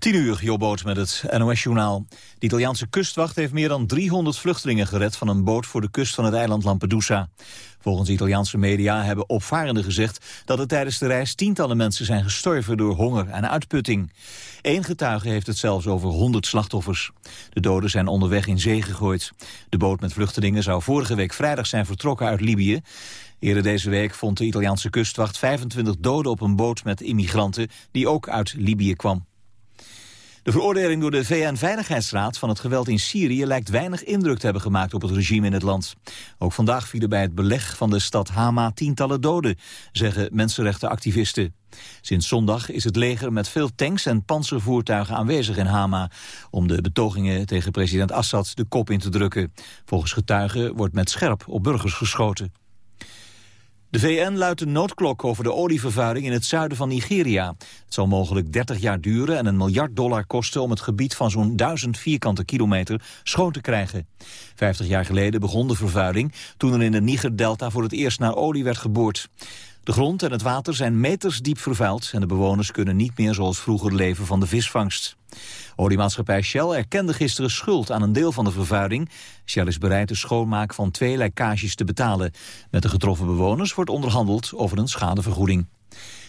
10 uur, Jobboot met het NOS-journaal. De Italiaanse kustwacht heeft meer dan 300 vluchtelingen gered... van een boot voor de kust van het eiland Lampedusa. Volgens Italiaanse media hebben opvarenden gezegd... dat er tijdens de reis tientallen mensen zijn gestorven door honger en uitputting. Eén getuige heeft het zelfs over 100 slachtoffers. De doden zijn onderweg in zee gegooid. De boot met vluchtelingen zou vorige week vrijdag zijn vertrokken uit Libië. Eerder deze week vond de Italiaanse kustwacht 25 doden op een boot met immigranten... die ook uit Libië kwam. De veroordeling door de VN-veiligheidsraad van het geweld in Syrië lijkt weinig indruk te hebben gemaakt op het regime in het land. Ook vandaag vielen bij het beleg van de stad Hama tientallen doden, zeggen mensenrechtenactivisten. Sinds zondag is het leger met veel tanks en panzervoertuigen aanwezig in Hama... om de betogingen tegen president Assad de kop in te drukken. Volgens getuigen wordt met scherp op burgers geschoten. De VN luidt een noodklok over de olievervuiling in het zuiden van Nigeria. Het zal mogelijk 30 jaar duren en een miljard dollar kosten... om het gebied van zo'n 1000 vierkante kilometer schoon te krijgen. 50 jaar geleden begon de vervuiling... toen er in de Niger-delta voor het eerst naar olie werd geboord. De grond en het water zijn meters diep vervuild... en de bewoners kunnen niet meer zoals vroeger leven van de visvangst. Oliemaatschappij Shell erkende gisteren schuld aan een deel van de vervuiling. Shell is bereid de schoonmaak van twee lekkages te betalen. Met de getroffen bewoners wordt onderhandeld over een schadevergoeding.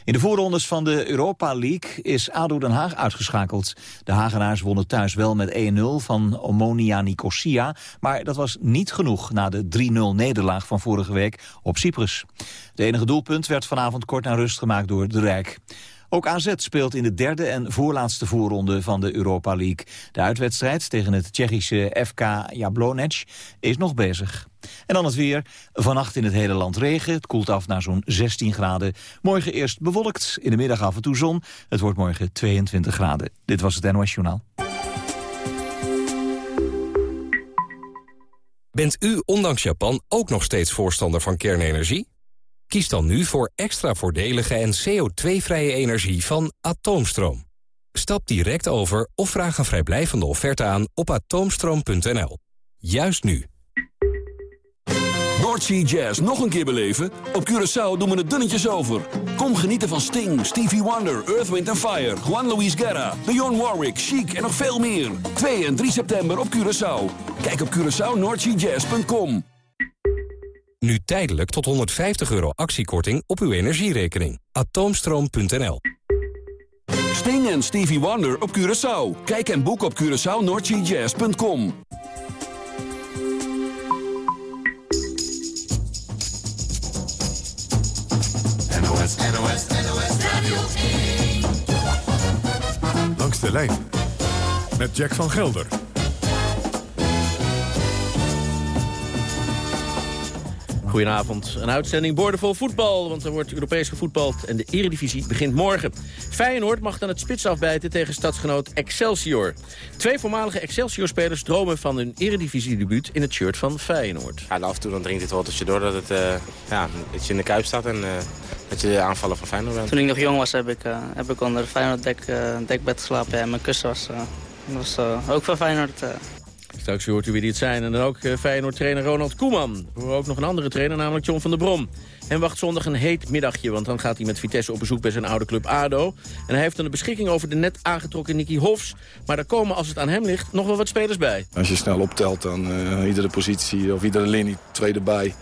In de voorrondes van de Europa League is ADO Den Haag uitgeschakeld. De Hagenaars wonnen thuis wel met 1-0 van Omonia Nicosia... maar dat was niet genoeg na de 3-0 nederlaag van vorige week op Cyprus. De enige doelpunt werd vanavond kort na rust gemaakt door de Rijk. Ook AZ speelt in de derde en voorlaatste voorronde van de Europa League. De uitwedstrijd tegen het Tsjechische FK Jablonec is nog bezig. En dan het weer. Vannacht in het hele land regen. Het koelt af naar zo'n 16 graden. Morgen eerst bewolkt. In de middag af en toe zon. Het wordt morgen 22 graden. Dit was het NOS Journaal. Bent u ondanks Japan ook nog steeds voorstander van kernenergie? Kies dan nu voor extra voordelige en CO2-vrije energie van Atoomstroom. Stap direct over of vraag een vrijblijvende offerte aan op atoomstroom.nl. Juist nu. Noordsea Jazz nog een keer beleven? Op Curaçao doen we het dunnetjes over. Kom genieten van Sting, Stevie Wonder, Earth, Wind Fire... Juan Luis Guerra, Dionne Warwick, Chic en nog veel meer. 2 en 3 september op Curaçao. Kijk op CuraçaoNoordseaJazz.com. Nu tijdelijk tot 150 euro actiekorting op uw energierekening. Atoomstroom.nl Sting en Stevie Wonder op Curaçao. Kijk en boek op CuraçaoNoordseaJazz.com. NOS, NOS, Radio 1. Langs de lijn met Jack van Gelder. Goedenavond. Een uitzending boordevol voetbal, want er wordt Europees gevoetbald en de eredivisie begint morgen. Feyenoord mag dan het spits afbijten tegen stadsgenoot Excelsior. Twee voormalige Excelsior-spelers dromen van hun eredivisie-debuut in het shirt van Feyenoord. Ja, af en toe dan dringt het wel je door dat, het, uh, ja, dat je in de kuip staat en uh, dat je de aanvaller van Feyenoord bent. Toen ik nog jong was heb ik, uh, heb ik onder Feyenoord dek, dekbed geslapen en mijn kussen was, was ook van Feyenoord. Straks hoort u wie dit zijn. En dan ook uh, Feyenoord-trainer Ronald Koeman. We ook nog een andere trainer, namelijk John van der Brom. En wacht zondag een heet middagje, want dan gaat hij met Vitesse op bezoek bij zijn oude club ADO. En hij heeft dan de beschikking over de net aangetrokken Nicky Hofs. Maar daar komen, als het aan hem ligt, nog wel wat spelers bij. Als je snel optelt, dan uh, iedere positie of iedere linie, twee erbij.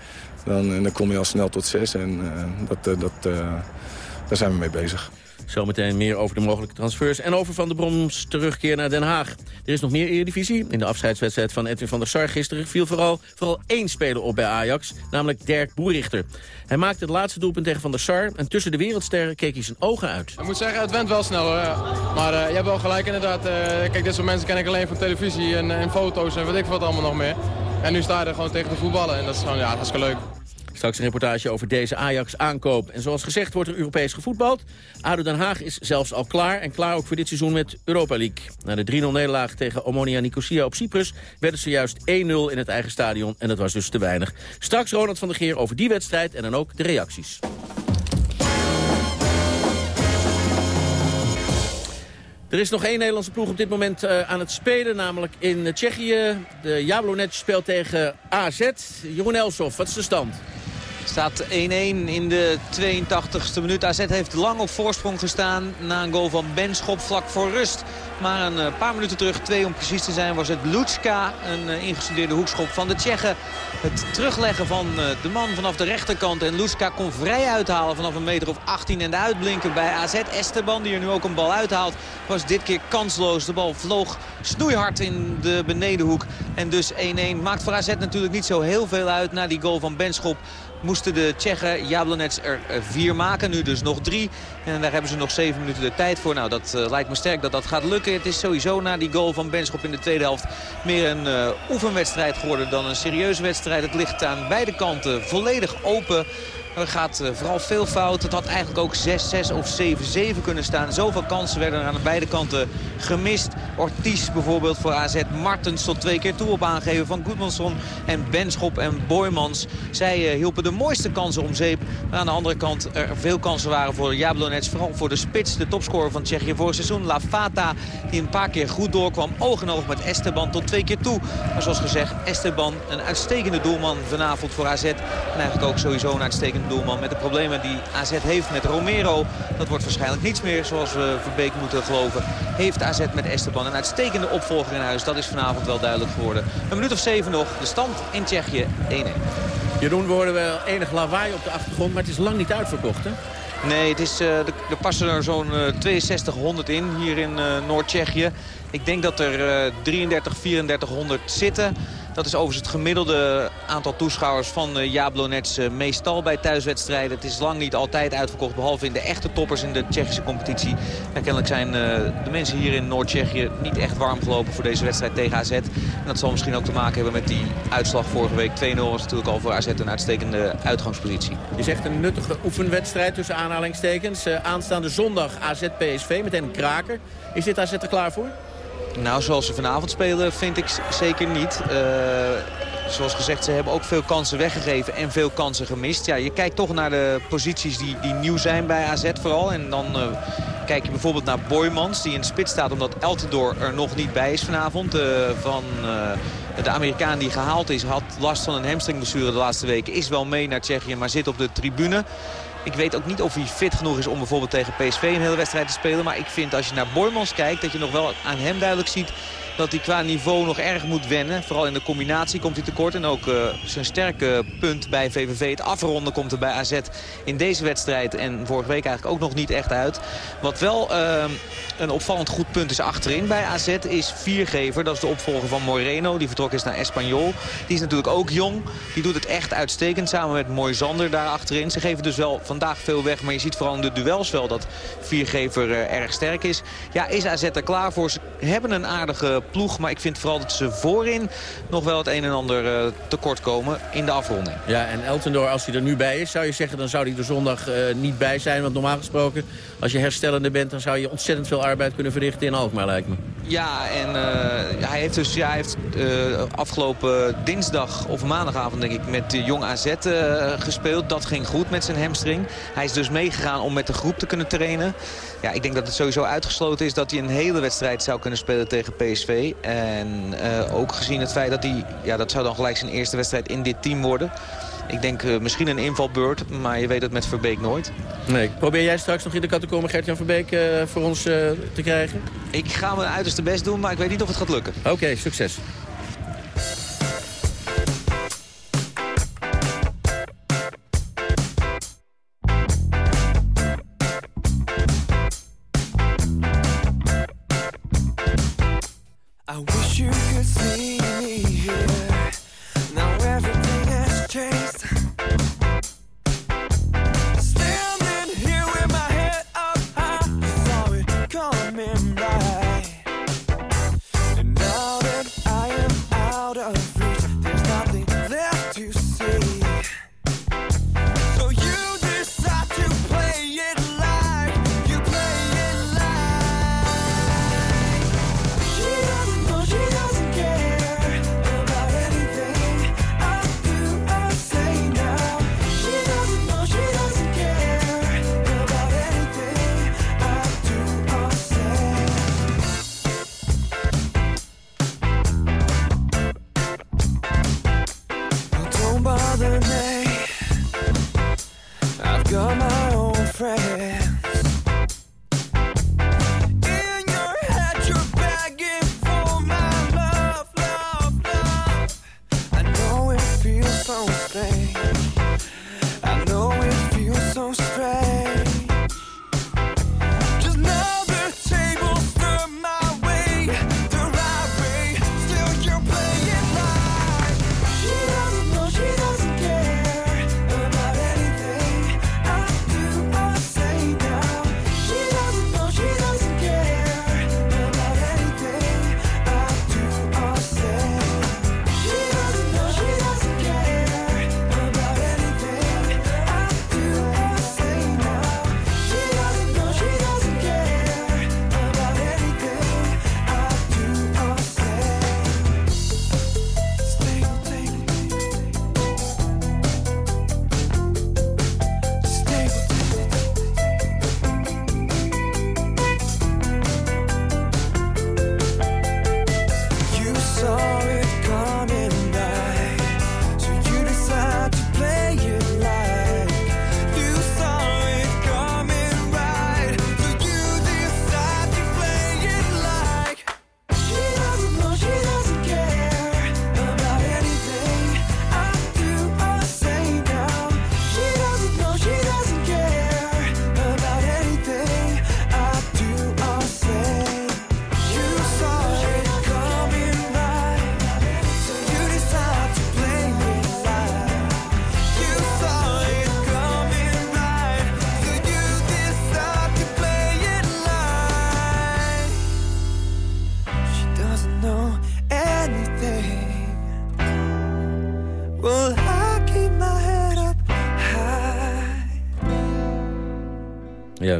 Dan, dan kom je al snel tot zes en uh, dat, dat, daar zijn we mee bezig. Zometeen meer over de mogelijke transfers en over Van der Broms terugkeer naar Den Haag. Er is nog meer Eredivisie. In de afscheidswedstrijd van Edwin van der Sar gisteren viel vooral, vooral één speler op bij Ajax, namelijk Dirk Boerichter. Hij maakte het laatste doelpunt tegen Van der Sar en tussen de wereldsterren keek hij zijn ogen uit. Ik moet zeggen, het went wel snel hoor. Maar uh, je hebt wel gelijk inderdaad. Uh, kijk, dit soort mensen ken ik alleen van televisie en, en foto's en weet ik wat allemaal nog meer. En nu sta je er gewoon tegen de voetballen en dat is gewoon ja, hartstikke leuk. Straks een reportage over deze Ajax-aankoop. En zoals gezegd wordt er Europees gevoetbald. ADO Den Haag is zelfs al klaar. En klaar ook voor dit seizoen met Europa League. Na de 3-0 nederlaag tegen Omonia Nicosia op Cyprus... werden ze juist 1-0 in het eigen stadion. En dat was dus te weinig. Straks Ronald van der Geer over die wedstrijd en dan ook de reacties. Er is nog één Nederlandse ploeg op dit moment uh, aan het spelen, namelijk in Tsjechië. De Jablonec speelt tegen AZ. Jeroen Elsof, wat is de stand? Staat 1-1 in de 82e minuut. AZ heeft lang op voorsprong gestaan na een goal van Benschop vlak voor rust. Maar een eh, paar minuten terug, twee om precies te zijn, was het Lutska. Een eh, ingestudeerde hoekschop van de Tsjechen. Het terugleggen van eh, de man vanaf de rechterkant. En Lutska kon vrij uithalen vanaf een meter of 18. En de uitblinker bij AZ Esteban, die er nu ook een bal uithaalt, was dit keer kansloos. De bal vloog snoeihard in de benedenhoek. En dus 1-1 maakt voor AZ natuurlijk niet zo heel veel uit na die goal van Benschop moesten de Tsjechen Jablonec er eh, vier maken. Nu dus nog drie. En daar hebben ze nog zeven minuten de tijd voor. Nou, dat uh, lijkt me sterk dat dat gaat lukken. Het is sowieso na die goal van Benschop in de tweede helft... meer een uh, oefenwedstrijd geworden dan een serieuze wedstrijd. Het ligt aan beide kanten volledig open. Er gaat vooral veel fout. Het had eigenlijk ook 6-6 of 7-7 kunnen staan. Zoveel kansen werden er aan de beide kanten gemist. Ortiz bijvoorbeeld voor AZ. Martens tot twee keer toe op aangeven van Goedmanson. En Benschop en Boymans. Zij uh, hielpen de mooiste kansen om zeep. Maar aan de andere kant er veel kansen waren voor Jablonec. Vooral voor de spits, de topscorer van Tsjechië vorig seizoen. La Fata, die een paar keer goed doorkwam. Oog in oog met Esteban tot twee keer toe. Maar zoals gezegd, Esteban een uitstekende doelman vanavond voor AZ. En eigenlijk ook sowieso een uitstekende doelman. Met de problemen die AZ heeft met Romero. Dat wordt waarschijnlijk niets meer zoals we Verbeek moeten geloven. Heeft AZ met Esteban een uitstekende opvolger in huis. Dat is vanavond wel duidelijk geworden. Een minuut of zeven nog. De stand in Tsjechië 1-1. Jeroen, we horen wel enig lawaai op de achtergrond. Maar het is lang niet uitverkocht, hè? Nee, het is, uh, er passen er zo'n uh, 6200 in hier in uh, Noord-Tsjechië. Ik denk dat er 33, 3400 zitten. Dat is overigens het gemiddelde aantal toeschouwers van uh, Jablonets uh, meestal bij thuiswedstrijden. Het is lang niet altijd uitverkocht, behalve in de echte toppers in de Tsjechische competitie. En kennelijk zijn uh, de mensen hier in Noord-Tsjechië niet echt warm gelopen voor deze wedstrijd tegen AZ. En dat zal misschien ook te maken hebben met die uitslag vorige week. 2-0 was natuurlijk al voor AZ een uitstekende uitgangspositie. Je zegt een nuttige oefenwedstrijd tussen aanhalingstekens. aanstaande zondag AZ-PSV, meteen een kraker. Is dit AZ er klaar voor? Nou, zoals ze vanavond spelen vind ik zeker niet. Uh, zoals gezegd, ze hebben ook veel kansen weggegeven en veel kansen gemist. Ja, je kijkt toch naar de posities die, die nieuw zijn bij AZ vooral. En dan uh, kijk je bijvoorbeeld naar Boymans, die in de spits staat omdat Eltendoor er nog niet bij is vanavond. Uh, van de Amerikaan die gehaald is, had last van een hamstringblessure de laatste weken. Is wel mee naar Tsjechië, maar zit op de tribune. Ik weet ook niet of hij fit genoeg is om bijvoorbeeld tegen PSV een hele wedstrijd te spelen. Maar ik vind als je naar Boymans kijkt dat je nog wel aan hem duidelijk ziet dat hij qua niveau nog erg moet wennen. Vooral in de combinatie komt hij tekort. En ook uh, zijn sterke punt bij VVV, het afronden, komt er bij AZ in deze wedstrijd. En vorige week eigenlijk ook nog niet echt uit. Wat wel uh, een opvallend goed punt is achterin bij AZ is Viergever. Dat is de opvolger van Moreno. Die vertrokken is naar Espanyol. Die is natuurlijk ook jong. Die doet het echt uitstekend samen met Moisander daar achterin. Ze geven dus wel vandaag veel weg. Maar je ziet vooral in de duels wel dat Viergever uh, erg sterk is. Ja, is AZ er klaar voor? Ze hebben een aardige ploeg. Maar ik vind vooral dat ze voorin nog wel het een en ander uh, tekort komen in de afronding. Ja, en Eltendoor, als hij er nu bij is, zou je zeggen... dan zou hij er zondag uh, niet bij zijn. Want normaal gesproken, als je herstellende bent... dan zou je ontzettend veel arbeid kunnen verrichten in Alkmaar, lijkt me. Ja, en uh, hij heeft dus ja, hij heeft, afgelopen dinsdag of maandagavond, denk ik... met de Jong AZ gespeeld. Dat ging goed met zijn hamstring. Hij is dus meegegaan om met de groep te kunnen trainen. Ja, ik denk dat het sowieso uitgesloten is dat hij een hele wedstrijd zou kunnen spelen tegen PSV. En uh, ook gezien het feit dat hij, ja, dat zou dan gelijk zijn eerste wedstrijd in dit team worden. Ik denk uh, misschien een invalbeurt, maar je weet het met Verbeek nooit. Nee. Probeer jij straks nog in de catacombe Gert-Jan Verbeek uh, voor ons te krijgen? Ik ga mijn uiterste best doen, maar ik weet niet of het gaat lukken. Oké, okay, succes.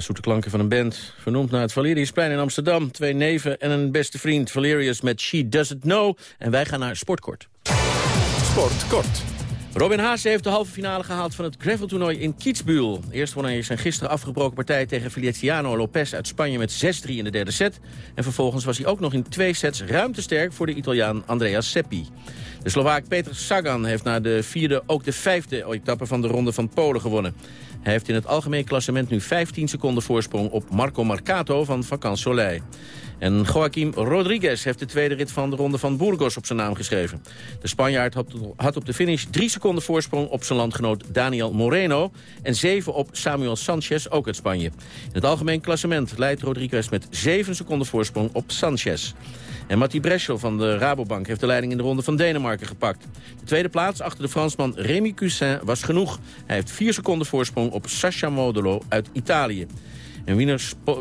Zoete klanken van een band. Vernoemd naar het Valeriusplein in Amsterdam. Twee neven en een beste vriend. Valerius met She Doesn't Know. En wij gaan naar Sportkort. Sport kort. Robin Haase heeft de halve finale gehaald van het graveltoernooi in Kitzbühel. Eerst won hij zijn gisteren afgebroken partij tegen Feliciano Lopez uit Spanje met 6-3 in de derde set. En vervolgens was hij ook nog in twee sets ruimtesterk voor de Italiaan Andrea Seppi. De Slovaak Peter Sagan heeft na de vierde ook de vijfde etappe van de Ronde van Polen gewonnen. Hij heeft in het algemeen klassement nu 15 seconden voorsprong op Marco Marcato van Vacan Soleil. En Joaquim Rodriguez heeft de tweede rit van de Ronde van Burgos op zijn naam geschreven. De Spanjaard had op de finish drie seconden voorsprong op zijn landgenoot Daniel Moreno... en zeven op Samuel Sanchez, ook uit Spanje. In het algemeen klassement leidt Rodriguez met zeven seconden voorsprong op Sanchez. En Matti Breschel van de Rabobank heeft de leiding in de Ronde van Denemarken gepakt. De tweede plaats achter de Fransman Rémi Cussin was genoeg. Hij heeft vier seconden voorsprong op Sascha Modolo uit Italië. En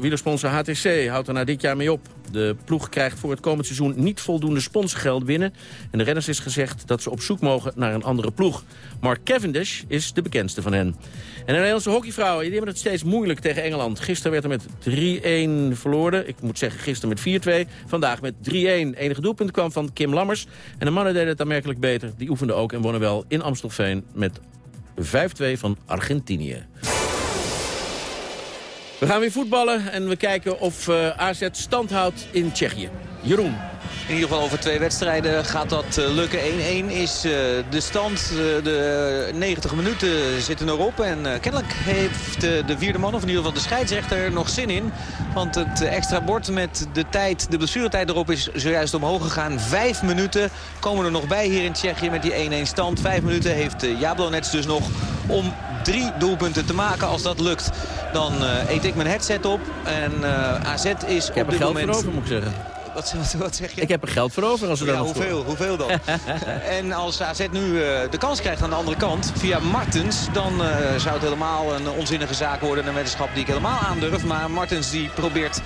wielersponsor HTC houdt er na dit jaar mee op. De ploeg krijgt voor het komend seizoen niet voldoende sponsorgeld binnen. En de renners is gezegd dat ze op zoek mogen naar een andere ploeg. Mark Cavendish is de bekendste van hen. En de Nederlandse hockeyvrouwen die hebben het steeds moeilijk tegen Engeland. Gisteren werd er met 3-1 verloren. Ik moet zeggen gisteren met 4-2. Vandaag met 3-1. Enige doelpunt kwam van Kim Lammers. En de mannen deden het aanmerkelijk beter. Die oefenden ook en wonnen wel in Amstelveen met 5-2 van Argentinië. We gaan weer voetballen en we kijken of uh, AZ stand houdt in Tsjechië. Jeroen. In ieder geval over twee wedstrijden gaat dat uh, lukken. 1-1 is uh, de stand. Uh, de 90 minuten zitten erop. En kennelijk heeft de vierde man, of in ieder geval de scheidsrechter, nog zin in. Want het extra bord met de tijd, de blessuretijd erop is zojuist omhoog gegaan. Vijf minuten komen er nog bij hier in Tsjechië met die 1-1 stand. Vijf minuten heeft Jablonets dus nog om drie doelpunten te maken. Als dat lukt, dan eet ik mijn headset op. En AZ is ik heb op dit er geld moment... voor over, moet ik zeggen. Wat, wat, wat, zeg je? Ik heb er geld voor over als we ja, dan hoeveel, hoeveel dan? en als AZ nu uh, de kans krijgt aan de andere kant, via Martens... dan uh, zou het helemaal een onzinnige zaak worden. Een weddenschap die ik helemaal aandurf. Maar Martens die probeert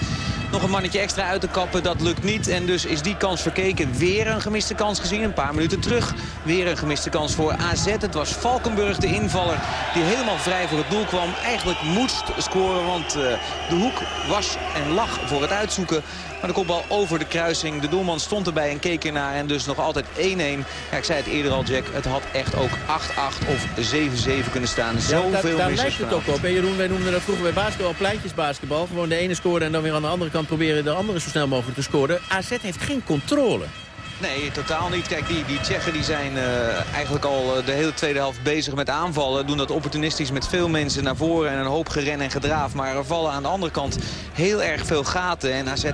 nog een mannetje extra uit te kappen. Dat lukt niet. En dus is die kans verkeken. Weer een gemiste kans gezien. Een paar minuten terug. Weer een gemiste kans voor AZ. Het was Valkenburg, de invaller, die helemaal vrij voor het doel kwam. Eigenlijk moest scoren, want uh, de hoek was en lag voor het uitzoeken. Maar de kopbal over de kruising. De doelman stond erbij en keek ernaar. En dus nog altijd 1-1. Ja, ik zei het eerder al, Jack. Het had echt ook 8-8 of 7-7 kunnen staan. Zoveel ja, daar, daar lijkt het ook op. Hè, Jeroen, wij noemden dat vroeger bij basketbal pleintjesbasketbal. Gewoon de ene scoren en dan weer aan de andere kant proberen de andere zo snel mogelijk te scoren. AZ heeft geen controle. Nee, totaal niet. Kijk, die, die Tsjechen die zijn uh, eigenlijk al de hele tweede helft bezig met aanvallen. Doen dat opportunistisch met veel mensen naar voren en een hoop geren en gedraaf. Maar er vallen aan de andere kant heel erg veel gaten. En AZ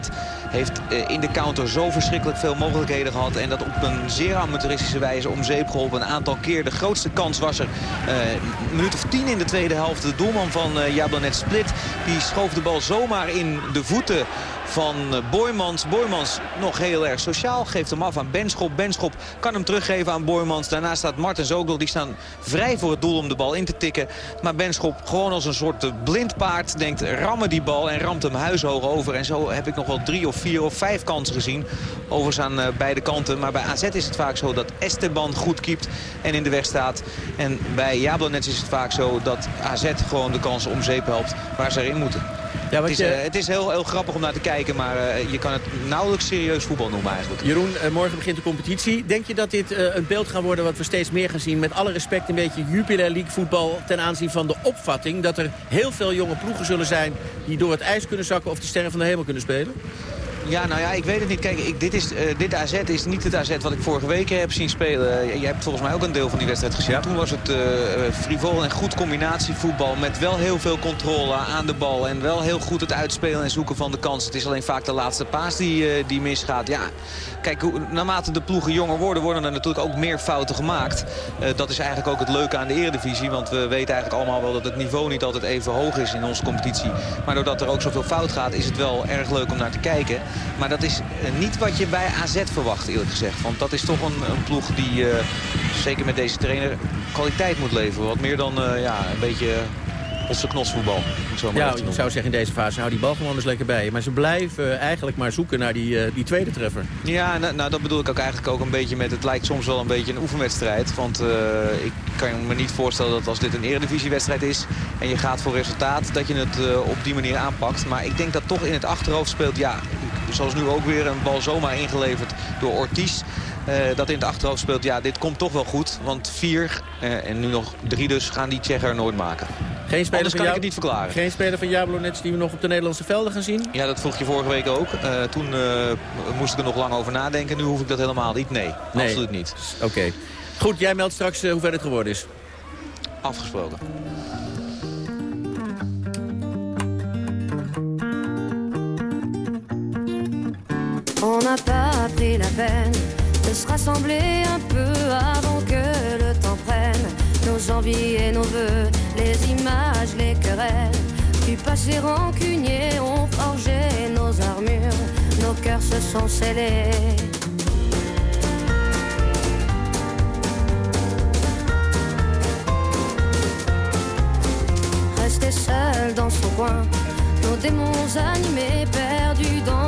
heeft uh, in de counter zo verschrikkelijk veel mogelijkheden gehad. En dat op een zeer amateuristische wijze om zeep geholpen. Een aantal keer. De grootste kans was er een minuut of tien in de tweede helft. De doelman van uh, Jablonet Split die schoof de bal zomaar in de voeten van Boymans. Boymans nog heel erg sociaal. Geeft hem af Benschop. Benschop kan hem teruggeven aan Boymans. Daarna staat Martens ook. Die staan vrij voor het doel om de bal in te tikken. Maar Benschop gewoon als een soort blind paard denkt rammen die bal en ramt hem huishoog over. En zo heb ik nog wel drie of vier of vijf kansen gezien. Overigens aan uh, beide kanten. Maar bij AZ is het vaak zo dat Esteban goed keept en in de weg staat. En bij Jablonets is het vaak zo dat AZ gewoon de kansen om zeep helpt waar ze erin moeten. Ja, het, is, je... uh, het is heel, heel grappig om naar te kijken, maar uh, je kan het nauwelijks serieus voetbal noemen eigenlijk. Jeroen, uh, morgen begint de competitie. Denk je dat dit een beeld gaat worden wat we steeds meer gaan zien? Met alle respect een beetje Jupiler League voetbal ten aanzien van de opvatting... dat er heel veel jonge ploegen zullen zijn die door het ijs kunnen zakken... of de sterren van de hemel kunnen spelen? Ja, nou ja, ik weet het niet. Kijk, ik, dit, is, uh, dit AZ is niet het AZ wat ik vorige week heb zien spelen. Uh, je hebt volgens mij ook een deel van die wedstrijd gezien. Ja. Toen was het uh, frivol en goed combinatievoetbal met wel heel veel controle aan de bal. En wel heel goed het uitspelen en zoeken van de kans. Het is alleen vaak de laatste paas die, die misgaat. Ja, kijk, hoe, naarmate de ploegen jonger worden, worden er natuurlijk ook meer fouten gemaakt. dat is eigenlijk ook het leuke aan de eredivisie. Want we weten eigenlijk allemaal wel dat het niveau niet altijd even hoog is in onze competitie. Maar doordat er ook zoveel fout gaat, is het wel erg leuk om naar te kijken. Maar dat is niet wat je bij AZ verwacht, eerlijk gezegd. Want dat is toch een, een ploeg die, uh, zeker met deze trainer, kwaliteit moet leveren. Wat meer dan uh, ja, een beetje knotsvoetbal. zo maar Ja, ik zou zeggen in deze fase, hou die bal gewoon eens lekker bij je. Maar ze blijven eigenlijk maar zoeken naar die, eh, die tweede treffer. Ja, nou, nou, dat bedoel ik ook eigenlijk ook een beetje met... het lijkt soms wel een beetje een oefenwedstrijd. Want eh, ik kan me niet voorstellen dat als dit een eredivisiewedstrijd is... en je gaat voor resultaat, dat je het eh, op die manier aanpakt. Maar ik denk dat toch in het achterhoofd speelt... ja, zoals nu ook weer een bal zomaar ingeleverd door Ortiz... eh, dat in het achterhoofd speelt, ja, dit komt toch wel goed. Want vier, eh, en nu nog drie dus, gaan die Tsjecher nooit maken. Geen speler Anders van kan ik het niet verklaren. Geen speler van Jablonets die we nog op de Nederlandse velden gaan zien? Ja, dat vroeg je vorige week ook. Eh, toen moest ik er nog lang over nadenken. Nu hoef ik dat helemaal niet. Nee, Nee. absoluut niet. Oké. Goed, jij meldt straks hoe ver het geworden is. Afgesproken. On n'a pas pris la peine de se rassembler un peu avant que le temps prenne nos envies et nos voeux, les images, les querelles. Du passé rancunier ont forgé nos armures, nos cœurs se sont scellés. Rester seul dans son coin, nos démons animés, perdus dans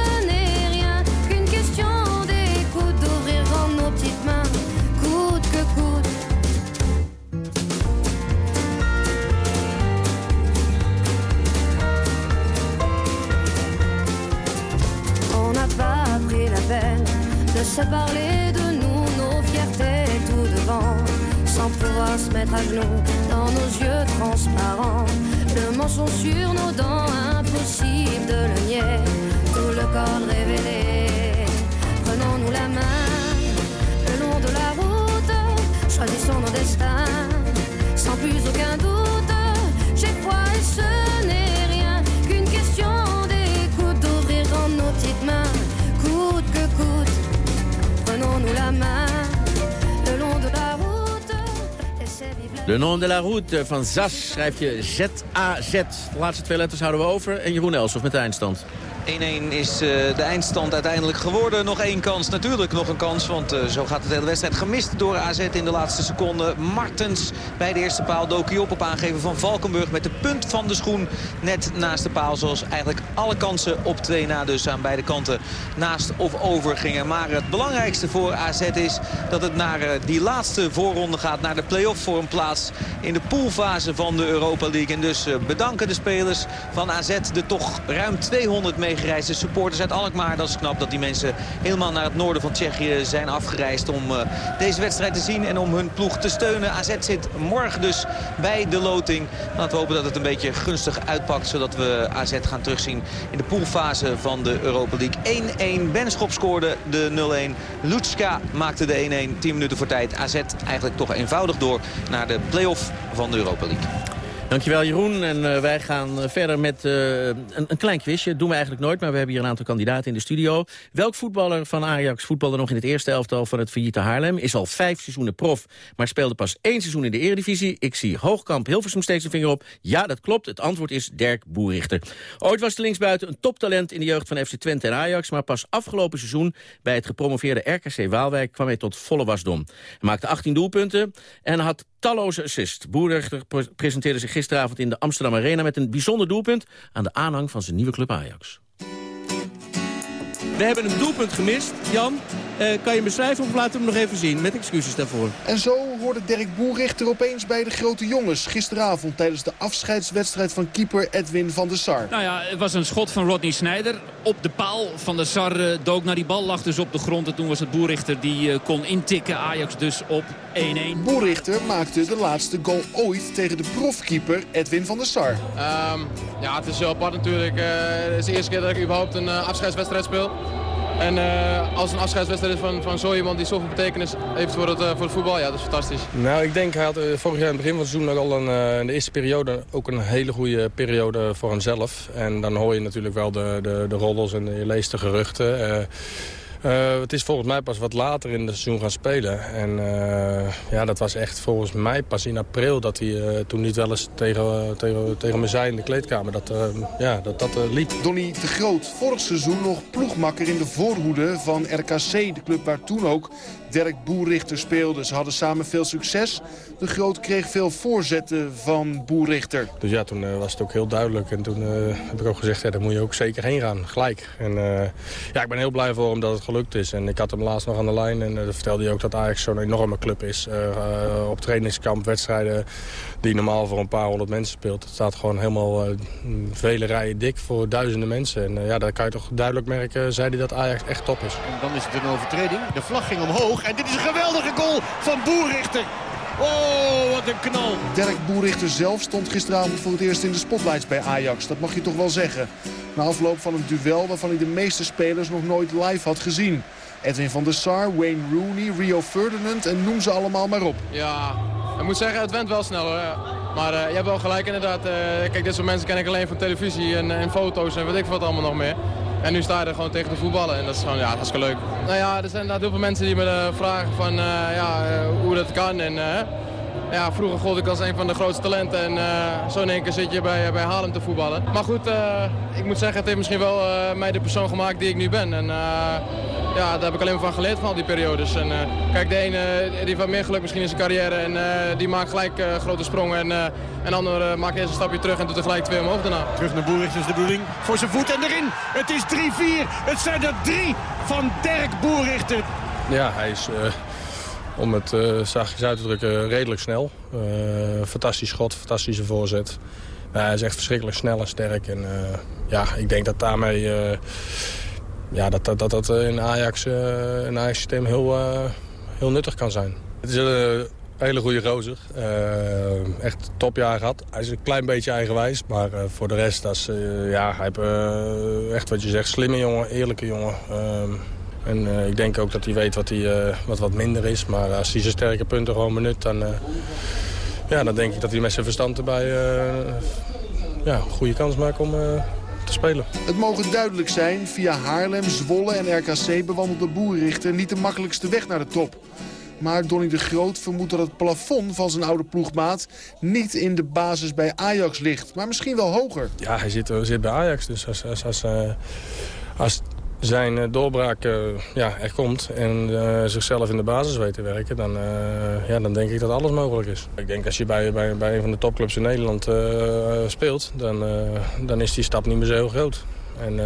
se parler de nous, nos fiertés tout devant, sans pouvoir se mettre à genoux dans nos yeux transparents. Le mensonge sur nos dents, De nom de la route van ZAS schrijf je Z-A-Z. De laatste twee letters houden we over. En Jeroen Elsof met de eindstand. 1-1 is eh, de eindstand uiteindelijk geworden. Nog één kans, natuurlijk nog een kans. Want eh, zo gaat het hele wedstrijd gemist door AZ in de laatste seconde. Martens bij de eerste paal dook hij op op aangeven van Valkenburg. Met de punt van de schoen net naast de paal. Zoals eigenlijk alle kansen op 2 na dus aan beide kanten naast of over gingen. Maar het belangrijkste voor AZ is dat het naar eh, die laatste voorronde gaat. Naar de play-off voor een plaats in de poolfase van de Europa League. En dus bedanken de spelers van AZ. De toch ruim 200 meegereisde supporters uit Alkmaar. Dat is knap dat die mensen helemaal naar het noorden van Tsjechië zijn afgereisd om eh, deze wedstrijd te zien en om hun ploeg te steunen. AZ zit morgen dus bij de loting. Laten we hopen dat het een beetje gunstig uitpakt, zodat we AZ gaan terugzien in de poolfase van de Europa League. 1-1, Benschop scoorde de 0-1. Lutska maakte de 1-1, 10 minuten voor tijd. AZ eigenlijk toch eenvoudig door naar de play-off van de Europa League. Dankjewel Jeroen. En eh, wij gaan eh, verder met eh, een, een klein quizje. Doen we eigenlijk nooit, maar we hebben hier een aantal kandidaten in de studio. Welk voetballer van Ajax voetbalde nog in het eerste elftal van het failliete Haarlem? Is al vijf seizoenen prof, maar speelde pas één seizoen in de eredivisie. Ik zie Hoogkamp Hilversum steeds een vinger op. Ja, dat klopt. Het antwoord is Dirk Boerichter. Ooit was de linksbuiten een toptalent in de jeugd van FC Twente en Ajax... maar pas afgelopen seizoen bij het gepromoveerde RKC Waalwijk... kwam hij tot volle wasdom. Hij maakte 18 doelpunten en had talloze assists. Boerichter pre- presenteerde zich gisteravond in de Amsterdam Arena... met een bijzonder doelpunt aan de aanhang van zijn nieuwe club Ajax. We hebben een doelpunt gemist. Jan, kan je hem beschrijven of laten we hem nog even zien? Met excuses daarvoor. En zo hoorde Dirk Boerichter opeens bij de grote jongens gisteravond tijdens de afscheidswedstrijd van keeper Edwin van der Sar. Nou ja, het was een schot van Rodney Snyder. Op de paal van de Sar eh, dook naar die bal, lag dus op de grond. En toen was het Boerichter die eh, kon intikken. Ajax dus op 1-1. Boerichter maakte de laatste goal ooit tegen de profkeeper Edwin van der Sar. Ehm, ja, het is heel apart natuurlijk. Eh, het is de eerste keer dat ik überhaupt een eh, afscheidswedstrijd speel. En eh, als een afscheidswedstrijd van, van zo iemand die zoveel betekenis heeft voor het, eh, voor het voetbal, ja, dat is fantastisch. Nou, ik denk hij had eh, vorig jaar in het begin van het seizoen ook al een, in de eerste periode ook een hele goede periode voor hemzelf. En dan hoor je natuurlijk wel de, de, de roddels en je leest de geruchten. Eh, het is volgens mij pas wat later in het seizoen gaan spelen. En uh, ja, dat was echt volgens mij pas in april dat hij uh, toen niet wel eens tegen, tegen, tegen me zei in de kleedkamer dat ja, dat, dat liep. Donny de Groot, vorig seizoen nog ploegmakker in de voorhoede van RKC. De club waar toen ook Dirk Boerrichter speelde. Ze hadden samen veel succes. De Groot kreeg veel voorzetten van Boerrichter. Dus ja, toen was het ook heel duidelijk. En toen heb ik ook gezegd, ja, daar moet je ook zeker heen gaan. Gelijk. En ja, ik ben heel blij voor hem dat het gelukt is. En ik had hem laatst nog aan de lijn en vertelde hij ook dat Ajax zo'n enorme club is. Op trainingskamp, wedstrijden die normaal voor een paar honderd mensen speelt. Het staat gewoon helemaal vele rijen dik voor duizenden mensen. En ja, daar kan je toch duidelijk merken, zei hij dat Ajax echt top is. En dan is het een overtreding. De vlag ging omhoog en dit is een geweldige goal van Boerrichter. Oh, wat een knal. Dirk Boerichter zelf stond gisteravond voor het eerst in de spotlights bij Ajax. Dat mag je toch wel zeggen. Na afloop van een duel waarvan hij de meeste spelers nog nooit live had gezien. Edwin van der Sar, Wayne Rooney, Rio Ferdinand en noem ze allemaal maar op. Ja, ik moet zeggen, het went wel sneller. Maar uh, je hebt wel gelijk inderdaad. Uh, kijk, dit soort mensen ken ik alleen van televisie en, en foto's en weet ik wat allemaal nog meer. En nu sta je er gewoon tegen te voetballen en dat is gewoon ja, hartstikke leuk. Nou ja, er zijn inderdaad heel veel mensen die me vragen van ja, hoe dat kan. En, ja, vroeger gold ik als een van de grootste talenten en uh, zo in één keer zit je bij, bij Haarlem te voetballen. Maar goed, uh, ik moet zeggen, het heeft misschien wel uh, mij de persoon gemaakt die ik nu ben. En ja, daar heb ik alleen maar van geleerd van al die periodes. En, kijk, de ene die heeft wat meer geluk misschien in zijn carrière en die maakt gelijk grote sprongen. En een ander maakt eerst een stapje terug en doet er gelijk twee omhoog daarna. Terug naar Boericht is de bedoeling voor zijn voet en erin. Het is 3-4. Het zijn er drie van Dirk Boerichter. Ja, hij is om het uh, zachtjes uit te drukken, redelijk snel. Uh, fantastisch schot, fantastische voorzet. hij is echt verschrikkelijk snel en sterk. En uh, ja, ik denk dat daarmee ja, dat, dat, dat, dat in Ajax, een Ajax-systeem heel, heel nuttig kan zijn. Het is een hele goede gozer. echt topjaar gehad. Hij is een klein beetje eigenwijs, maar voor de rest, dat is, ja, hij heeft echt wat je zegt, slimme jongen, eerlijke jongen. En uh, ik denk ook dat hij weet wat, hij, uh, wat wat minder is. Maar als hij zijn sterke punten gewoon benut, dan, uh, ja, dan denk ik dat hij met zijn verstand erbij ja, een goede kans maakt om te spelen. Het mogen duidelijk zijn, via Haarlem, Zwolle en RKC bewandelt de boerrichter niet de makkelijkste weg naar de top. Maar Donny de Groot vermoedt dat het plafond van zijn oude ploegmaat niet in de basis bij Ajax ligt. Maar misschien wel hoger. Ja, hij zit, zit bij Ajax. Dus als, als, als, als zijn eh, doorbraak uh, ja, er komt en uh, zichzelf in de basis weet te werken, dan, ja, dan denk ik dat alles mogelijk is. Ik denk als je bij, bij, bij een van de topclubs in Nederland speelt, dan, dan is die stap niet meer zo heel groot. En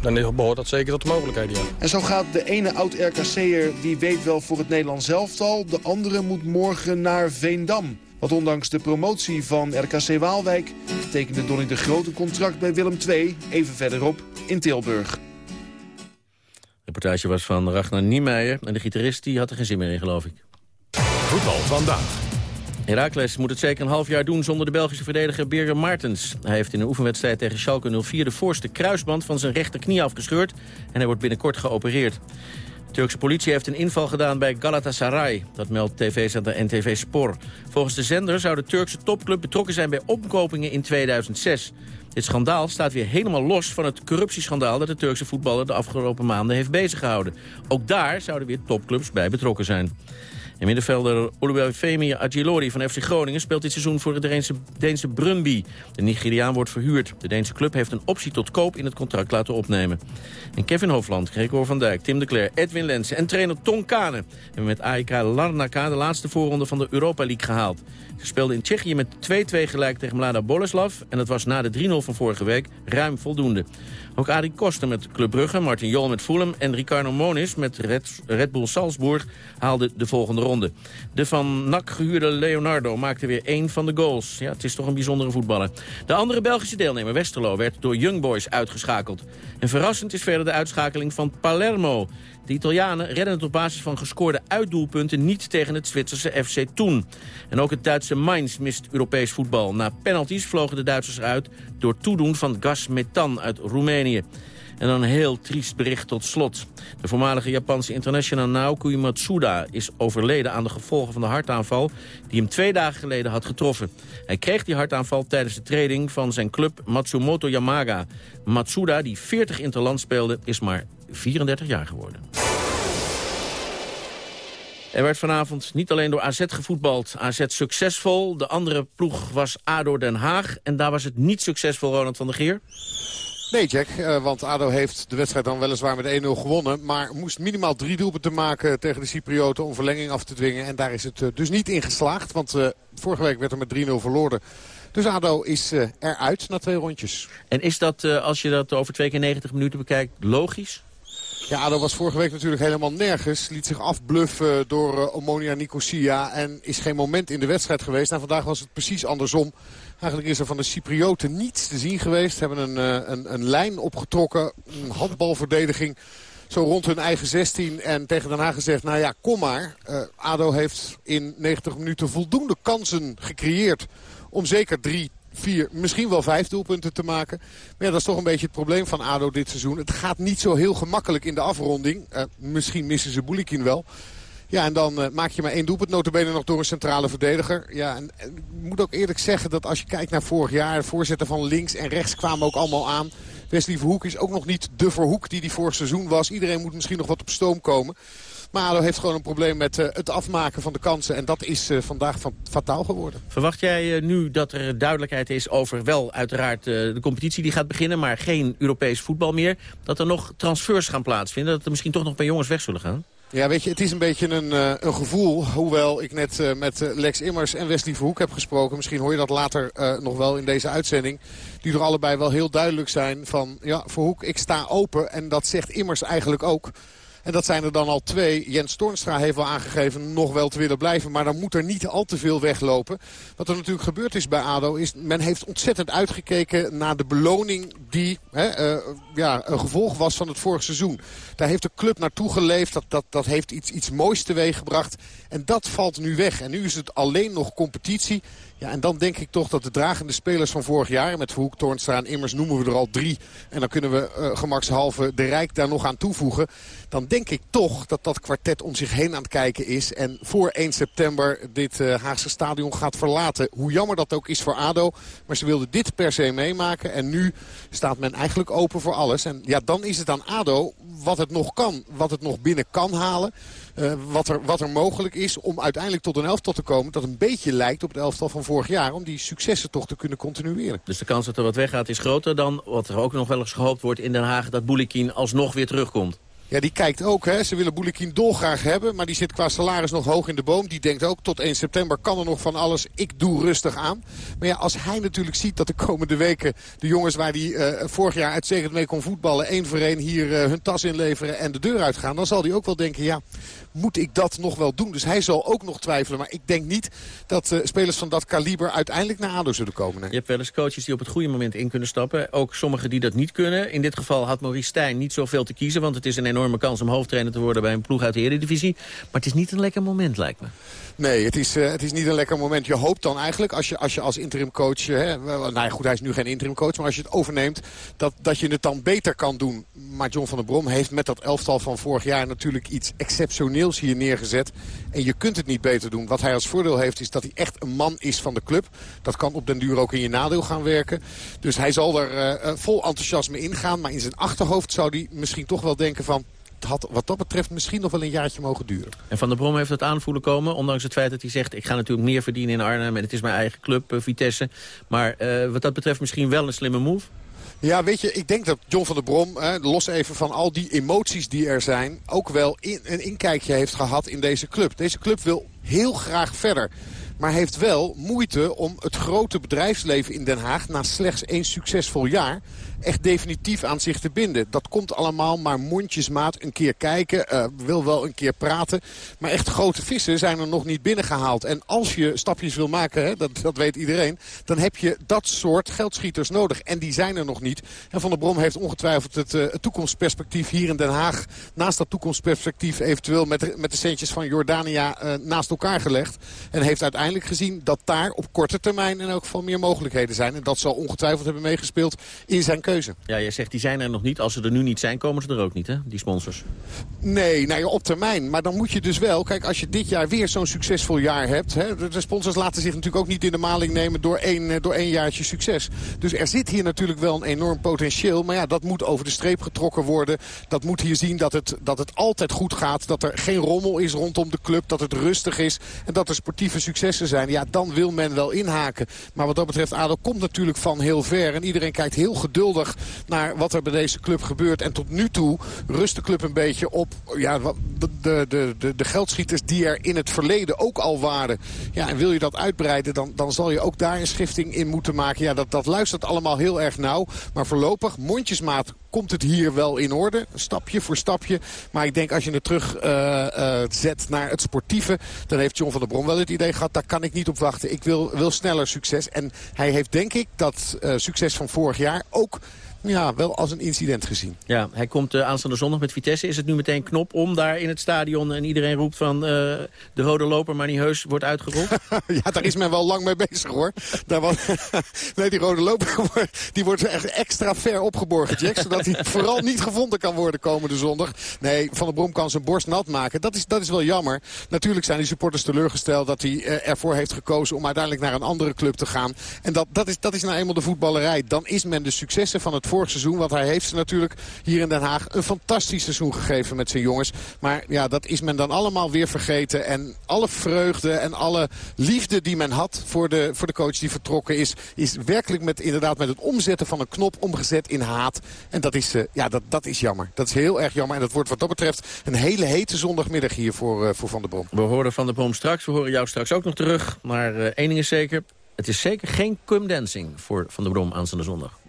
dan behoort dat zeker tot de mogelijkheden. En zo gaat de ene oud-RKC'er, die weet wel voor het Nederlands elftal. De andere moet morgen naar Veendam. Want ondanks de promotie van RKC Waalwijk... tekende Donny de Grote contract bij Willem II, even verderop, in Tilburg. De reportage was van Ragnar Niemeyer. En de gitarist die had er geen zin meer in, geloof ik. Voetbal vandaag. Herakles moet het zeker een half jaar doen zonder de Belgische verdediger Birger Martens. Hij heeft in een oefenwedstrijd tegen Schalke 04 de voorste kruisband van zijn rechterknie afgescheurd. En hij wordt binnenkort geopereerd. De Turkse politie heeft een inval gedaan bij Galatasaray. Dat meldt tv-zender NTV Spor. Volgens de zender zou de Turkse topclub betrokken zijn bij omkopingen in 2006. Dit schandaal staat weer helemaal los van het corruptieschandaal... dat de Turkse voetballer de afgelopen maanden heeft beziggehouden. Ook daar zouden weer topclubs bij betrokken zijn. In middenvelder Oluwafemi Agilori van FC Groningen speelt dit seizoen voor het Deense, Deense Brumby. De Nigeriaan wordt verhuurd. De Deense club heeft een optie tot koop in het contract laten opnemen. En Kevin Hofland, Gregor van Dijk, Tim de Cler, Edwin Lensen en trainer Ton Kane... hebben met AEK Larnaca de laatste voorronde van de Europa League gehaald. Ze speelden in Tsjechië met 2-2 gelijk tegen Mlada Boleslav... en dat was na de 3-0 van vorige week ruim voldoende. Ook Adi Koster met Club Brugge, Martin Jol met Fulham... en Ricardo Monis met Red, Bull Salzburg haalden de volgende ronde. De van NAC gehuurde Leonardo maakte weer één van de goals. Ja, het is toch een bijzondere voetballer. De andere Belgische deelnemer, Westerlo, werd door Young Boys uitgeschakeld. En verrassend is verder de uitschakeling van Palermo. De Italianen redden het op basis van gescoorde uitdoelpunten niet tegen het Zwitserse FC Toen. En ook het Duitse Mainz mist Europees voetbal. Na penalties vlogen de Duitsers uit door toedoen van Gas Metan uit Roemenië. En dan een heel triest bericht tot slot. De voormalige Japanse international Naoki Matsuda is overleden aan de gevolgen van de hartaanval die hem twee dagen geleden had getroffen. Hij kreeg die hartaanval tijdens de training van zijn club Matsumoto Yamaga. Matsuda, die 40 interland speelde, is maar 34 jaar geworden. Er werd vanavond niet alleen door AZ gevoetbald. AZ succesvol. De andere ploeg was ADO Den Haag. En daar was het niet succesvol, Ronald van der Geer. Nee, Jack, eh, want ADO heeft de wedstrijd dan weliswaar met 1-0 gewonnen. Maar moest minimaal drie doelpunten maken tegen de Cyprioten om verlenging af te dwingen. En daar is het eh, dus niet in geslaagd. Want uh, vorige week werd er met 3-0 verloren. Dus ADO is eruit na twee rondjes. En is dat, als je dat over twee keer 90 minuten bekijkt, logisch? Ja, ADO was vorige week natuurlijk helemaal nergens. Liet zich afbluffen door uh, Omonia Nicosia. En is geen moment in de wedstrijd geweest. En vandaag was het precies andersom. Eigenlijk is er van de Cyprioten niets te zien geweest. Hebben een, een, een lijn opgetrokken. Een handbalverdediging zo rond hun eigen 16. En tegen daarna gezegd, nou ja, kom maar. Uh, ADO heeft in 90 minuten voldoende kansen gecreëerd om zeker drie vier, misschien wel vijf doelpunten te maken. Maar ja, dat is toch een beetje het probleem van ADO dit seizoen. Het gaat niet zo heel gemakkelijk in de afronding. Uh, misschien missen ze Boulikin wel. Ja, en dan uh, maak je maar één doelpunt, notabene nog door een centrale verdediger. Ja, en, ik moet ook eerlijk zeggen dat als je kijkt naar vorig jaar... de voorzitter van links en rechts kwamen ook allemaal aan. Wesley Verhoek is ook nog niet de Verhoek die die vorig seizoen was. Iedereen moet misschien nog wat op stoom komen. Maar ADO heeft gewoon een probleem met uh, het afmaken van de kansen. En dat is uh, vandaag van, fataal geworden. Verwacht jij uh, nu dat er duidelijkheid is over wel uiteraard de competitie die gaat beginnen... maar geen Europees voetbal meer, dat er nog transfers gaan plaatsvinden? Dat er misschien toch nog bij jongens weg zullen gaan? Ja, weet je, het is een beetje een, uh, een gevoel. Hoewel ik net uh, met Lex Immers en Wesley Verhoek heb gesproken. Misschien hoor je dat later nog wel in deze uitzending. Die er allebei wel heel duidelijk zijn van... Ja, Verhoek, ik sta open. En dat zegt Immers eigenlijk ook. En dat zijn er dan al twee. Jens Toornstra heeft wel aangegeven nog wel te willen blijven. Maar dan moet er niet al te veel weglopen. Wat er natuurlijk gebeurd is bij ADO is... men heeft ontzettend uitgekeken naar de beloning die hè, uh, ja, een gevolg was van het vorige seizoen. Daar heeft de club naartoe geleefd. Dat, dat, dat heeft iets, iets moois teweeggebracht. En dat valt nu weg. En nu is het alleen nog competitie. Ja, en dan denk ik toch dat de dragende spelers van vorig jaar... met Verhoek, Toornstra en Immers noemen we er al drie... en dan kunnen we uh, gemakshalve de Rijk daar nog aan toevoegen... dan denk ik toch dat dat kwartet om zich heen aan het kijken is... en voor 1 september dit uh, Haagse stadion gaat verlaten. Hoe jammer dat ook is voor ADO. Maar ze wilden dit per se meemaken. En nu staat men eigenlijk open voor alles. En ja, dan is het aan ADO wat het nog kan. Wat het nog binnen kan halen. Uh, wat, er, wat er mogelijk is om uiteindelijk tot een elftal te komen... dat een beetje lijkt op het elftal van vorig jaar... om die successen toch te kunnen continueren. Dus de kans dat er wat weggaat is groter dan wat er ook nog wel eens gehoopt wordt in Den Haag... dat Boulikin alsnog weer terugkomt. Ja, die kijkt ook. Hè. Ze willen Boulikin dolgraag hebben. Maar die zit qua salaris nog hoog in de boom. Die denkt ook tot 1 september kan er nog van alles. Ik doe rustig aan. Maar ja, als hij natuurlijk ziet dat de komende weken... de jongens waar hij uh, vorig jaar uitstekend mee kon voetballen... één voor één hier uh, hun tas inleveren en de deur uitgaan... dan zal hij ook wel denken, ja, moet ik dat nog wel doen? Dus hij zal ook nog twijfelen. Maar ik denk niet dat uh, spelers van dat kaliber uiteindelijk naar ADO zullen komen. Je hebt wel eens coaches die op het goede moment in kunnen stappen. Ook sommigen die dat niet kunnen. In dit geval had Maurice Stijn niet zoveel te kiezen. Want het is een enorme kans om hoofdtrainer te worden bij een ploeg uit de Eredivisie. Maar het is niet een lekker moment, lijkt me. Nee, het is, uh, het is niet een lekker moment. Je hoopt dan eigenlijk, als je als, je als interimcoach... Hè, nou ja, goed, hij is nu geen interimcoach... maar als je het overneemt, dat, dat je het dan beter kan doen. Maar John van der Brom heeft met dat elftal van vorig jaar... natuurlijk iets exceptioneels hier neergezet. En je kunt het niet beter doen. Wat hij als voordeel heeft, is dat hij echt een man is van de club. Dat kan op den duur ook in je nadeel gaan werken. Dus hij zal er uh, vol enthousiasme ingaan. Maar in zijn achterhoofd zou hij misschien toch wel denken van had wat dat betreft misschien nog wel een jaartje mogen duren. En Van der Brom heeft het aanvoelen komen, ondanks het feit dat hij zegt... ik ga natuurlijk meer verdienen in Arnhem en het is mijn eigen club, uh, Vitesse. Maar uh, wat dat betreft misschien wel een slimme move? Ja, weet je, ik denk dat John van der Brom, los even van al die emoties die er zijn... ook wel in, een inkijkje heeft gehad in deze club. Deze club wil heel graag verder. Maar heeft wel moeite om het grote bedrijfsleven in Den Haag... na slechts één succesvol jaar echt definitief aan zich te binden. Dat komt allemaal maar mondjesmaat een keer kijken. Uh, wil wel een keer praten. Maar echt grote vissen zijn er nog niet binnengehaald. En als je stapjes wil maken, hè, dat, dat weet iedereen... dan heb je dat soort geldschieters nodig. En die zijn er nog niet. En Van der Brom heeft ongetwijfeld het, het toekomstperspectief hier in Den Haag... naast dat toekomstperspectief eventueel met met de centjes van Jordania uh, naast elkaar gelegd. En heeft uiteindelijk gezien dat daar op korte termijn in elk geval meer mogelijkheden zijn. En dat zal ongetwijfeld hebben meegespeeld in zijn keuze. Ja, jij zegt die zijn er nog niet. Als ze er nu niet zijn, komen ze er ook niet, hè? Die sponsors. Nee, nou ja, op termijn. Maar dan moet je dus wel... Kijk, als je dit jaar weer zo'n succesvol jaar hebt... Hè, de sponsors laten zich natuurlijk ook niet in de maling nemen... door één, eh, door één jaartje succes. Dus er zit hier natuurlijk wel een enorm potentieel. Maar ja, dat moet over de streep getrokken worden. Dat moet hier zien dat het, dat het altijd goed gaat. Dat er geen rommel is rondom de club. Dat het rustig is. En dat er sportieve zijn. Ja, dan wil men wel inhaken. Maar wat dat betreft, ADO komt natuurlijk van heel ver. En iedereen kijkt heel geduldig naar wat er bij deze club gebeurt. En tot nu toe rust de club een beetje op ja, de, de, de, de geldschieters die er in het verleden ook al waren. Ja, en wil je dat uitbreiden, dan, dan zal je ook daar een schifting in moeten maken. Ja, dat, dat luistert allemaal heel erg nauw. Maar voorlopig, mondjesmaat komt het hier wel in orde. Stapje voor stapje. Maar ik denk als je het terug uh, uh, zet naar het sportieve... dan heeft John van der Bron wel het idee gehad... daar kan ik niet op wachten. Ik wil, wil sneller succes. En hij heeft denk ik dat uh, succes van vorig jaar ook ja, wel als een incident gezien. Ja, hij komt uh, aanstaande zondag met Vitesse. Is het nu meteen knop om daar in het stadion en iedereen roept van uh, de rode loper, maar niet heus, wordt uitgerold? ja, daar is men wel lang mee bezig hoor. Daar was, nee, die rode loper die wordt echt extra ver opgeborgen, Jack. Zodat hij vooral niet gevonden kan worden komende zondag. Nee, Van der Brom kan zijn borst nat maken. Dat is, dat is wel jammer. Natuurlijk zijn die supporters teleurgesteld dat hij uh, ervoor heeft gekozen om uiteindelijk naar een andere club te gaan. En dat, dat, is, dat is nou eenmaal de voetballerij. Dan is men de successen van het vorig seizoen. Want hij heeft natuurlijk hier in Den Haag een fantastisch seizoen gegeven met zijn jongens. Maar ja, dat is men dan allemaal weer vergeten. En alle vreugde en alle liefde die men had voor de, voor de coach die vertrokken is... is werkelijk met, inderdaad met het omzetten van een knop omgezet in haat. En dat is, uh, ja, dat, dat is jammer. Dat is heel erg jammer. En dat wordt wat dat betreft een hele hete zondagmiddag hier voor, uh, voor Van der Brom. We horen Van der Brom straks. We horen jou straks ook nog terug. Maar uh, één ding is zeker. Het is zeker geen cum dancing voor Van der Brom aanstaande zondag.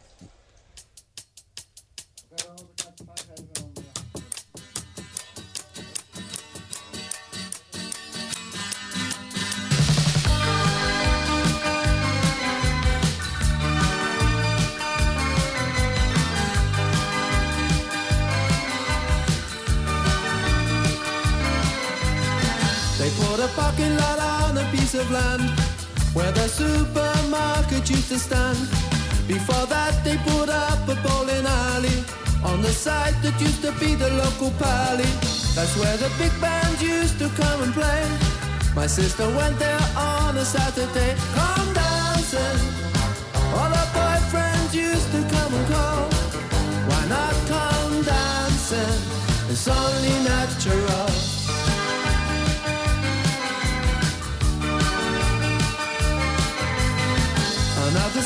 Parking lot on a piece of land where the supermarket used to stand. Before that, they put up a bowling alley on the site that used to be the local pally. That's where the big band used to come and play. My sister went there on a Saturday, come dancing. All her boyfriends used to come and call. Why not come dancing? It's only natural.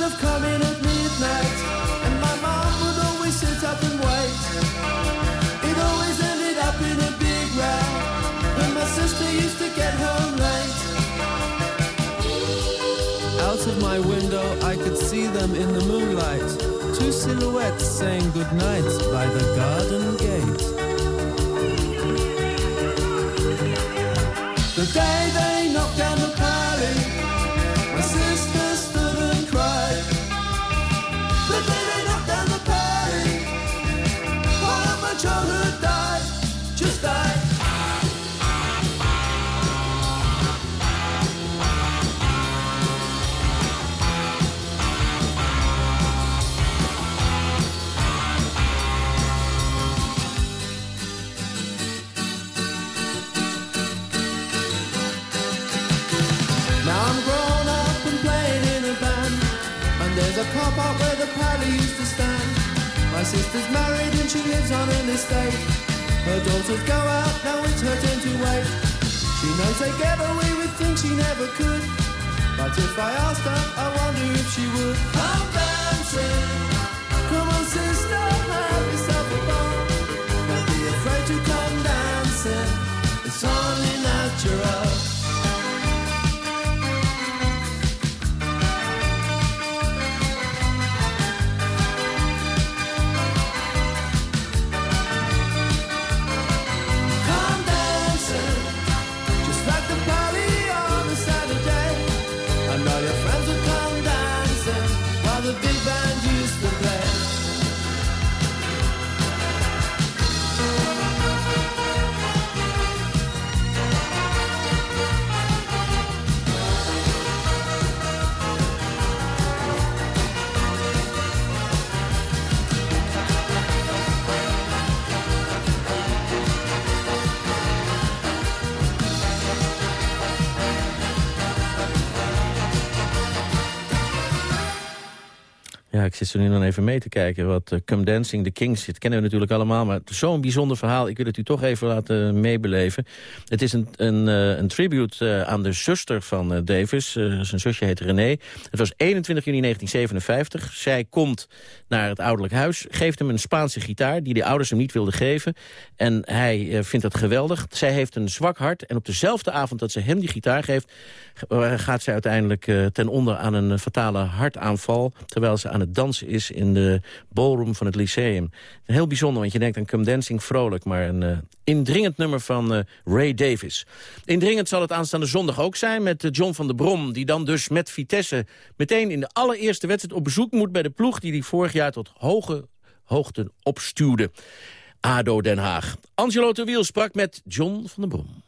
Should have come at midnight And my mom would always sit up and wait. It always ended up in a big row When my sister used to get home late. Out of my window I could see them in the moonlight. Two silhouettes saying goodnight by the garden gate on an estate. Her daughters go out, now it's her turn to wait. She knows they get away with things she never could. But if I asked her, I wonder if she would come dancing. Come on, sister, have yourself a ball. Don't be afraid to come dancing. It's only natural. Zit zo nu dan even mee te kijken wat uh, Come Dancing, The Kings, dat kennen we natuurlijk allemaal, maar zo'n bijzonder verhaal. Ik wil het u toch even laten meebeleven. Het is een, een, uh, een tribute aan de zuster van Davis. zijn zusje heet René. Het was 21 juni 1957. Zij komt naar het ouderlijk huis, geeft hem een Spaanse gitaar... die de ouders hem niet wilden geven. En hij vindt dat geweldig. Zij heeft een zwak hart en op dezelfde avond dat ze hem die gitaar geeft... gaat zij uiteindelijk ten onder aan een fatale hartaanval... terwijl ze aan het dansen is in de ballroom van het Lyceum. Heel bijzonder, want je denkt aan Come Dancing vrolijk... maar een uh, indringend nummer van uh, Ray Davis. Indringend zal het aanstaande zondag ook zijn met uh, John van der Brom... die dan dus met Vitesse meteen in de allereerste wedstrijd op bezoek moet... bij de ploeg die hij vorig jaar tot hoge hoogten opstuwde. ADO Den Haag. Angelo Terwiel sprak met John van der Brom.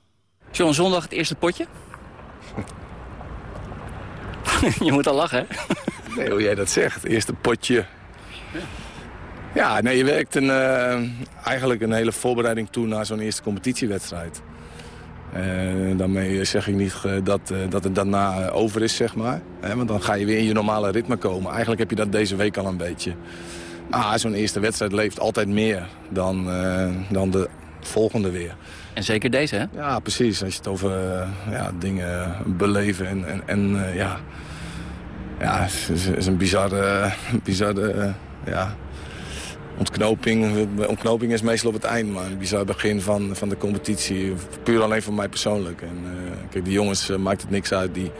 John, zondag het eerste potje? je moet al lachen, hè? Nee, hoe jij dat zegt. Eerste potje. Ja, nee, je werkt een, uh, eigenlijk een hele voorbereiding toe naar zo'n eerste competitiewedstrijd. Uh, daarmee zeg ik niet uh, dat, dat het daarna over is, zeg maar. want dan ga je weer in je normale ritme komen. Eigenlijk heb je dat deze week al een beetje. Ah, zo'n eerste wedstrijd leeft altijd meer dan, dan de volgende weer. En zeker deze, hè? Ja, precies. Als je het over ja, dingen beleven en, en, en ja... Ja, het is, een bizarre, bizarre ja, ontknoping. Ontknoping is meestal op het eind, maar een bizar begin van, van de competitie. Puur alleen voor mij persoonlijk. En, uh, kijk, die jongens uh, maakt het niks uit. Die,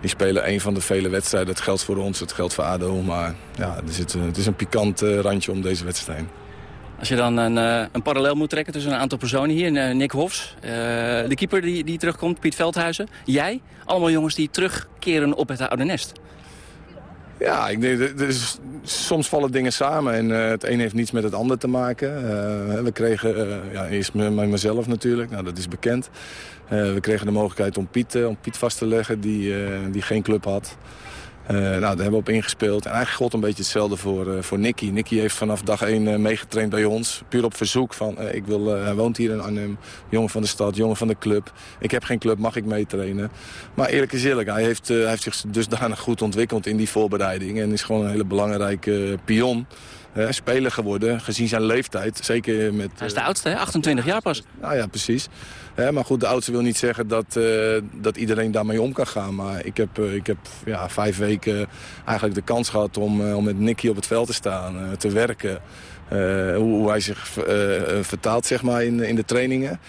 die spelen een van de vele wedstrijden. Het geldt voor ons, het geldt voor ADO. Maar ja, er zit, het is een pikant randje om deze wedstrijd. Als je dan een, een, parallel moet trekken tussen een aantal personen hier. Nick Hofs, de keeper die, die terugkomt, Piet Veldhuizen. Jij, allemaal jongens die terugkeren op het oude nest. Ja, ik denk, dus, soms vallen dingen samen en uh, het een heeft niets met het ander te maken. Uh, we kregen, uh, ja, eerst met mezelf natuurlijk, nou, dat is bekend. we kregen de mogelijkheid om Piet, om Piet vast te leggen, die, die geen club had. Uh, nou, daar hebben we op ingespeeld. En eigenlijk gold een beetje hetzelfde voor, uh, voor Nicky. Nicky heeft vanaf dag 1 uh, meegetraind bij ons. Puur op verzoek van, ik wil, hij woont hier in Arnhem. Jongen van de stad, jongen van de club. Ik heb geen club, mag ik meetrainen? Maar eerlijk is eerlijk, hij heeft, hij heeft zich dusdanig goed ontwikkeld in die voorbereiding. En is gewoon een hele belangrijke pion. Speler geworden, gezien zijn leeftijd. Zeker met, hij is de oudste, hè? 28 jaar pas. Nou ja, precies. Maar goed, de oudste wil niet zeggen dat, uh, dat iedereen daarmee om kan gaan. Maar ik heb, uh, ik heb ja, vijf weken eigenlijk de kans gehad om, om met Nicky op het veld te staan, te werken. Hoe, hoe, hij zich vertaalt zeg maar, in, in de trainingen.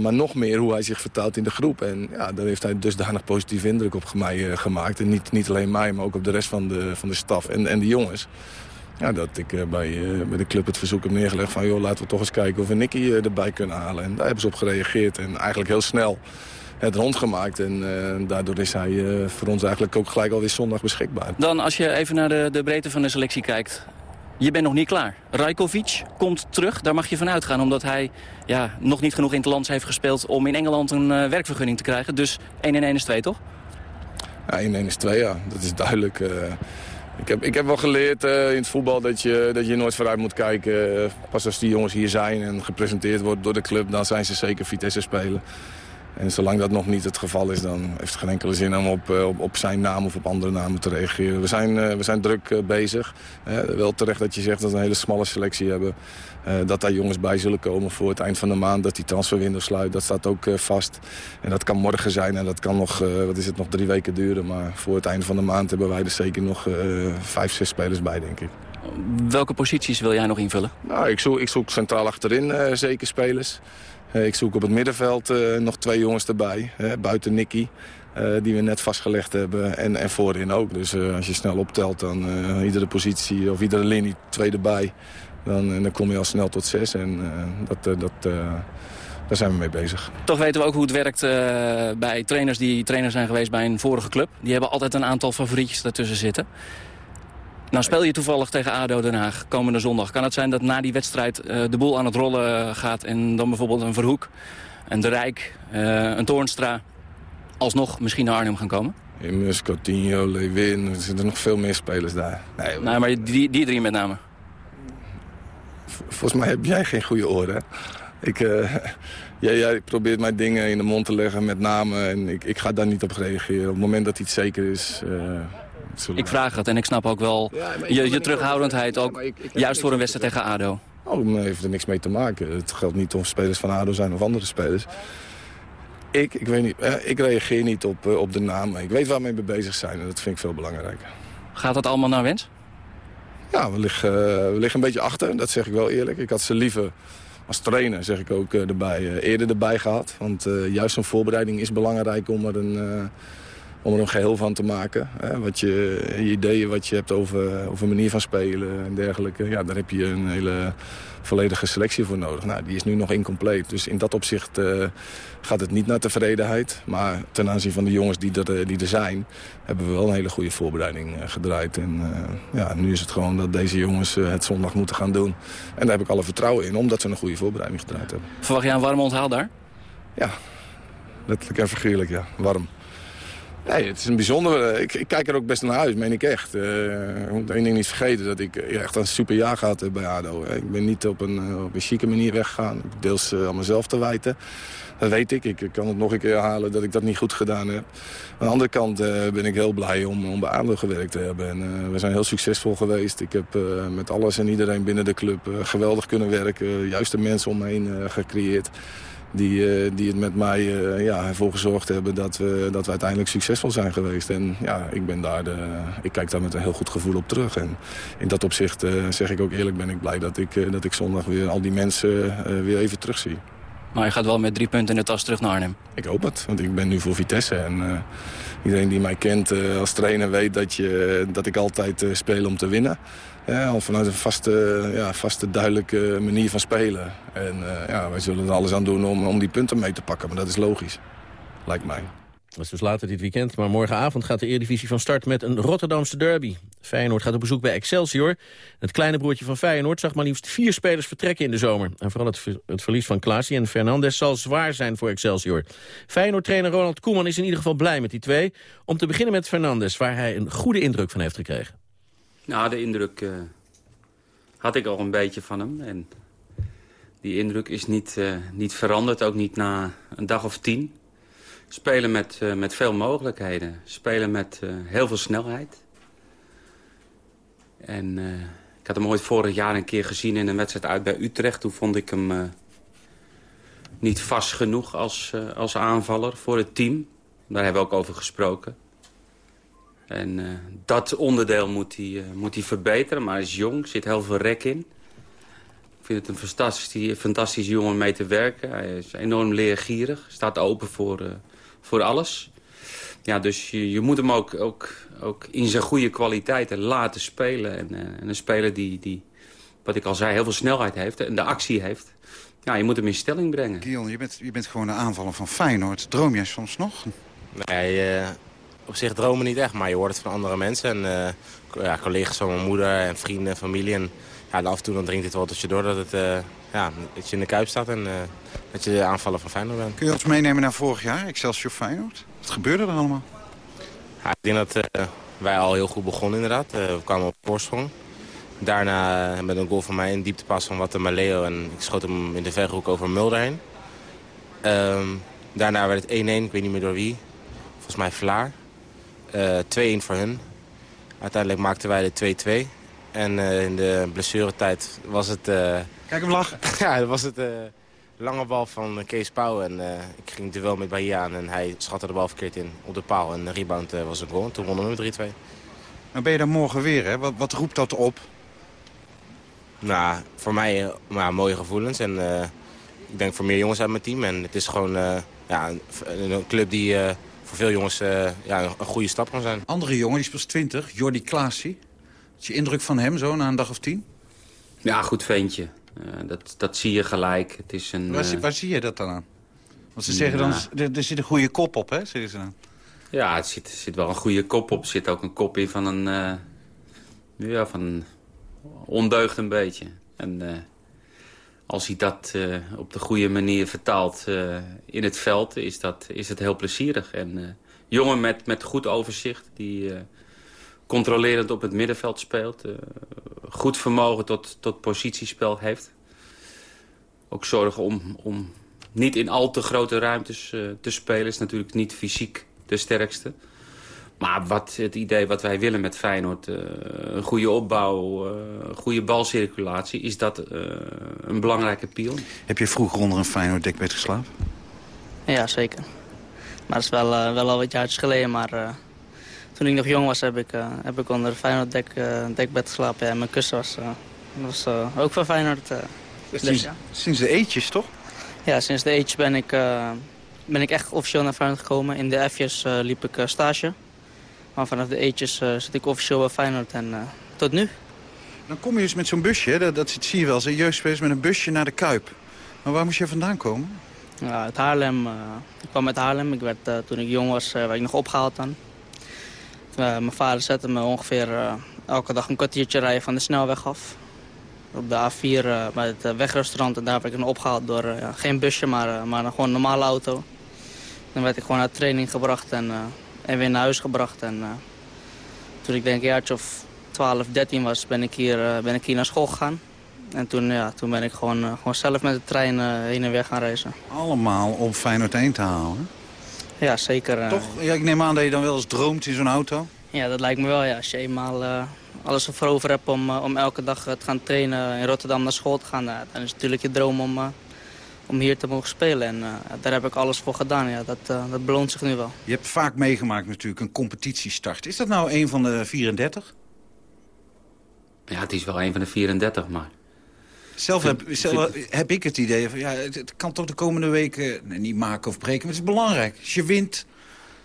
maar nog meer hoe hij zich vertaalt in de groep. En ja, daar heeft hij dusdanig positieve indruk op mij gemaakt. En niet, niet alleen mij, maar ook op de rest van de, van de staf en, en de jongens. Ja, dat ik uh, bij, uh, bij de club het verzoek heb neergelegd van... joh, laten we toch eens kijken of we Nicky uh, erbij kunnen halen. En daar hebben ze op gereageerd en eigenlijk heel snel het rondgemaakt. En daardoor is hij voor ons eigenlijk ook gelijk alweer zondag beschikbaar. Dan als je even naar de, de breedte van de selectie kijkt... Je bent nog niet klaar. Rajkovic komt terug, daar mag je van uitgaan... omdat hij ja, nog niet genoeg in het land heeft gespeeld... om in Engeland een werkvergunning te krijgen. Dus 1 en 1 is 2, toch? Ja, 1 en 1 is 2, ja. Dat is duidelijk... Ik heb, ik heb wel geleerd uh, in het voetbal dat je, dat je nooit vooruit moet kijken. Uh, pas als die jongens hier zijn en gepresenteerd worden door de club... dan zijn ze zeker Vitesse spelen. En zolang dat nog niet het geval is, dan heeft het geen enkele zin om op, op, op zijn naam of op andere namen te reageren. We zijn, we zijn druk bezig. wel terecht dat je zegt dat we een hele smalle selectie hebben. Dat daar jongens bij zullen komen voor het eind van de maand. Dat die transferwindow sluit, dat staat ook vast. En dat kan morgen zijn en dat kan nog, wat is het, nog drie weken duren. Maar voor het einde van de maand hebben wij er zeker nog vijf, zes spelers bij, denk ik. Welke posities wil jij nog invullen? Nou, ik, zoek, ik zoek centraal achterin zeker spelers. Ik zoek op het middenveld nog twee jongens erbij. buiten Nicky, die we net vastgelegd hebben. En, en voorin ook. Dus als je snel optelt, dan iedere positie of iedere linie twee erbij. Dan, dan kom je al snel tot zes. En dat... dat daar zijn we mee bezig. Toch weten we ook hoe het werkt bij trainers die trainer zijn geweest bij een vorige club. Die hebben altijd een aantal favorietjes ertussen zitten. Nou speel je toevallig tegen ADO Den Haag komende zondag. Kan het zijn dat na die wedstrijd uh, de boel aan het rollen gaat... en dan bijvoorbeeld een Verhoek, een De Rijk, uh, een Toornstra... alsnog misschien naar Arnhem gaan komen? Immers, Coutinho, Lewin, er zitten nog veel meer spelers daar. Nee, nou, maar die, die drie met name. Volgens mij heb jij geen goede oren. Ik, uh, jij, jij, probeert mij dingen in de mond te leggen met namen en ik, ik ga daar niet op reageren. Op het moment dat iets zeker is, ik vraag het en ik snap ook wel je, je terughoudendheid, ook juist voor een wedstrijd tegen ADO. Oh, dat heeft er niks mee te maken. Het geldt niet of spelers van ADO zijn of andere spelers. Ik, ik, weet niet, ik reageer niet op, eh, op de namen. Ik weet waarmee we bezig zijn en dat vind ik veel belangrijker. Gaat dat allemaal naar wens? Ja, we liggen, we liggen een beetje achter, dat zeg ik wel eerlijk. Ik had ze liever als trainer, zeg ik ook, eh, erbij, eh, eerder erbij gehad. Want juist zo'n voorbereiding is belangrijk om er een om er een geheel van te maken. Hè? Wat je, je ideeën wat je hebt over, over manier van spelen en dergelijke. Ja, daar heb je een hele volledige selectie voor nodig. Nou, die is nu nog incompleet. Dus in dat opzicht uh, gaat het niet naar tevredenheid. Maar ten aanzien van de jongens die er, die er zijn... hebben we wel een hele goede voorbereiding uh, gedraaid. En uh, ja, nu is het gewoon dat deze jongens het zondag moeten gaan doen. En daar heb ik alle vertrouwen in, omdat ze een goede voorbereiding gedraaid hebben. Verwacht jij een warm onthaal daar? Ja, letterlijk en figuurlijk, ja. Warm. Nee, het is een bijzondere... Ik, ik, kijk er ook best naar uit, meen ik echt. Uh, ik moet één ding niet vergeten, dat ik echt een super jaar gehad heb bij ADO. Ik ben niet op een, eh, op een chique manier weggegaan. Deels aan mezelf te wijten. Dat weet ik. Ik kan het nog een keer herhalen dat ik dat niet goed gedaan heb. Aan de andere kant ben ik heel blij om, om bij ADO gewerkt te hebben. En, we zijn heel succesvol geweest. Ik heb met alles en iedereen binnen de club geweldig kunnen werken. Juiste mensen om me heen gecreëerd die, eh, die het met mij uh, ja, ervoor gezorgd hebben dat we, dat we uiteindelijk succesvol zijn geweest. En ja, ik, ben daar de, ik kijk daar met een heel goed gevoel op terug. En in dat opzicht uh, zeg ik ook eerlijk ben ik blij dat ik, dat ik zondag weer al die mensen weer even terugzie. Maar je gaat wel met drie punten in de tas terug naar Arnhem? Ik hoop het, want ik ben nu voor Vitesse. En iedereen die mij kent als trainer weet dat, je, dat ik altijd speel om te winnen. Ja, al vanuit een vaste, ja, vaste, duidelijke manier van spelen. En uh, ja, wij zullen er alles aan doen om, om die punten mee te pakken. Maar dat is logisch, lijkt mij. Dat is dus later dit weekend, maar morgenavond gaat de Eredivisie van start met een Rotterdamse derby. Feyenoord gaat op bezoek bij Excelsior. Het kleine broertje van Feyenoord zag maar liefst vier spelers vertrekken in de zomer. En vooral het, het verlies van Klaasie en Fernandes zal zwaar zijn voor Excelsior. Feyenoord-trainer Ronald Koeman is in ieder geval blij met die twee. Om te beginnen met Fernandes, waar hij een goede indruk van heeft gekregen. Nou, de indruk uh, had ik al een beetje van hem. En die indruk is niet, uh, niet veranderd, ook niet na een dag of tien. Spelen met, uh, met veel mogelijkheden. Spelen met heel veel snelheid. En ik had hem ooit vorig jaar een keer gezien in een wedstrijd uit bij Utrecht. Toen vond ik hem niet vast genoeg als, als aanvaller voor het team. Daar hebben we ook over gesproken. En uh, dat onderdeel moet hij, uh, moet hij verbeteren. Maar hij is jong, zit heel veel rek in. Ik vind het een fantastische, fantastische jongen om mee te werken. Hij is enorm leergierig, staat open voor, uh, voor alles. Ja, dus je, je moet hem ook, ook, ook in zijn goede kwaliteiten laten spelen. En, en een speler die, die, wat ik al zei, heel veel snelheid heeft en de actie heeft. Ja, je moet hem in stelling brengen. Gion, je bent, je bent gewoon een aanvaller van Feyenoord. Droom jij soms nog? Nee, op zich dromen niet echt, maar je hoort het van andere mensen. En uh, ja, collega's van mijn moeder en vrienden, familie. En ja, af en toe dan dringt het wel tot je door dat, het, uh, ja, dat je in de kuip staat en uh, dat je de aanvallen van Feyenoord bent. Kun je ons meenemen naar vorig jaar, Excelsior Feyenoord? Wat gebeurde er allemaal? Ja, ik denk dat wij al heel goed begonnen inderdaad. we kwamen op voorsprong. Daarna met een goal van mij een dieptepas van Watte Maleo. En ik schoot hem in de verhoek over Mulder heen. Um, Daarna werd het 1-1, ik weet niet meer door wie. Volgens mij Vlaar. Uh, 2-1 voor hun. Uiteindelijk maakten wij de 2-2. En uh, in de blessuretijd was het... Uh, Kijk hem lachen. ja, was het lange bal van Kees Pauw. En ik ging duel met Bahia aan en hij schatte de bal verkeerd in op de paal. En de rebound was een goal. Toen wonnen we 3-2. Dan ben je daar morgen weer, hè? Wat, wat roept dat op? Nou, voor mij uh, mooie gevoelens. En ik denk voor meer jongens uit mijn team. En het is gewoon ja, een, een, club die voor veel jongens ja, een, goede stap kan zijn. Andere jongen, die is pas 20, Jordi Klaasie. Wat is je indruk van hem zo na een dag of tien? Ja, goed ventje. dat, dat zie je gelijk. Het is een, waar, waar zie je dat dan aan? Want ze zeggen dan, er, er zit een goede kop op, hè? Zeggen ze dan. Ja, het zit, zit wel een goede kop op. Er zit ook een kop in van een... ja, van een ondeugd een beetje. En uh, als hij dat uh, op de goede manier vertaalt uh, in het veld, is, dat, is het heel plezierig. En jongen met, met goed overzicht, die controlerend op het middenveld speelt. goed vermogen tot, tot positiespel heeft. Ook zorgen om, om niet in al te grote ruimtes te spelen. Is natuurlijk niet fysiek de sterkste. Maar wat het idee wat wij willen met Feyenoord, uh, een goede opbouw, uh, goede balcirculatie, is dat uh, een belangrijke pion. Heb je vroeger onder een Feyenoord dekbed geslapen? Ja, zeker. Maar dat is wel, wel al wat jaartjes geleden. Maar toen ik nog jong was, heb ik, heb ik onder een Feyenoord dek, dekbed geslapen. Ja, en mijn kussen was, was ook van Feyenoord. Dus sinds, ja. sinds de eetjes, toch? Ja, sinds de eetjes ben ik, ben ik echt officieel naar Feyenoord gekomen. In de F'jes liep ik stage. Maar vanaf de eetjes uh, zit ik officieel bij Feyenoord en uh, tot nu. Dan kom je dus met zo'n busje, dat, dat zie je wel, een jeugdspelers met een busje naar de Kuip. Maar waar moest je vandaan komen? Ja, uit Haarlem. Uh, ik kwam uit Haarlem. Ik werd, toen ik jong was, werd ik nog opgehaald dan. mijn vader zette me ongeveer elke dag een kwartiertje rijden van de snelweg af. Op de A4 bij het wegrestaurant. En daar werd ik opgehaald door geen busje, maar, maar gewoon een normale auto. Dan werd ik gewoon naar training gebracht en en weer naar huis gebracht. En uh, toen ik denk een jaartje of 12, 13 was, ben ik hier, uh, ben ik hier naar school gegaan. En toen, ja, toen ben ik gewoon, uh, gewoon zelf met de trein heen en weer gaan reizen. Allemaal om Feyenoord 1 te halen? Ja, zeker. Toch? Ja, ik neem aan dat je dan wel eens droomt in zo'n auto? Ja, dat lijkt me wel. Ja. Als je eenmaal alles ervoor over hebt om, om elke dag te gaan trainen in Rotterdam naar school te gaan... dan is het natuurlijk je droom om om hier te mogen spelen. En uh, daar heb ik alles voor gedaan. Ja, dat, uh, dat beloont zich nu wel. Je hebt vaak meegemaakt natuurlijk een competitiestart. Is dat nou een van de 34? Ja, het is wel een van de 34, maar... Zelf heb, zelf heb ik het idee van, ja, het, kan toch de komende weken nee, niet maken of breken. Maar het is belangrijk. Als je wint...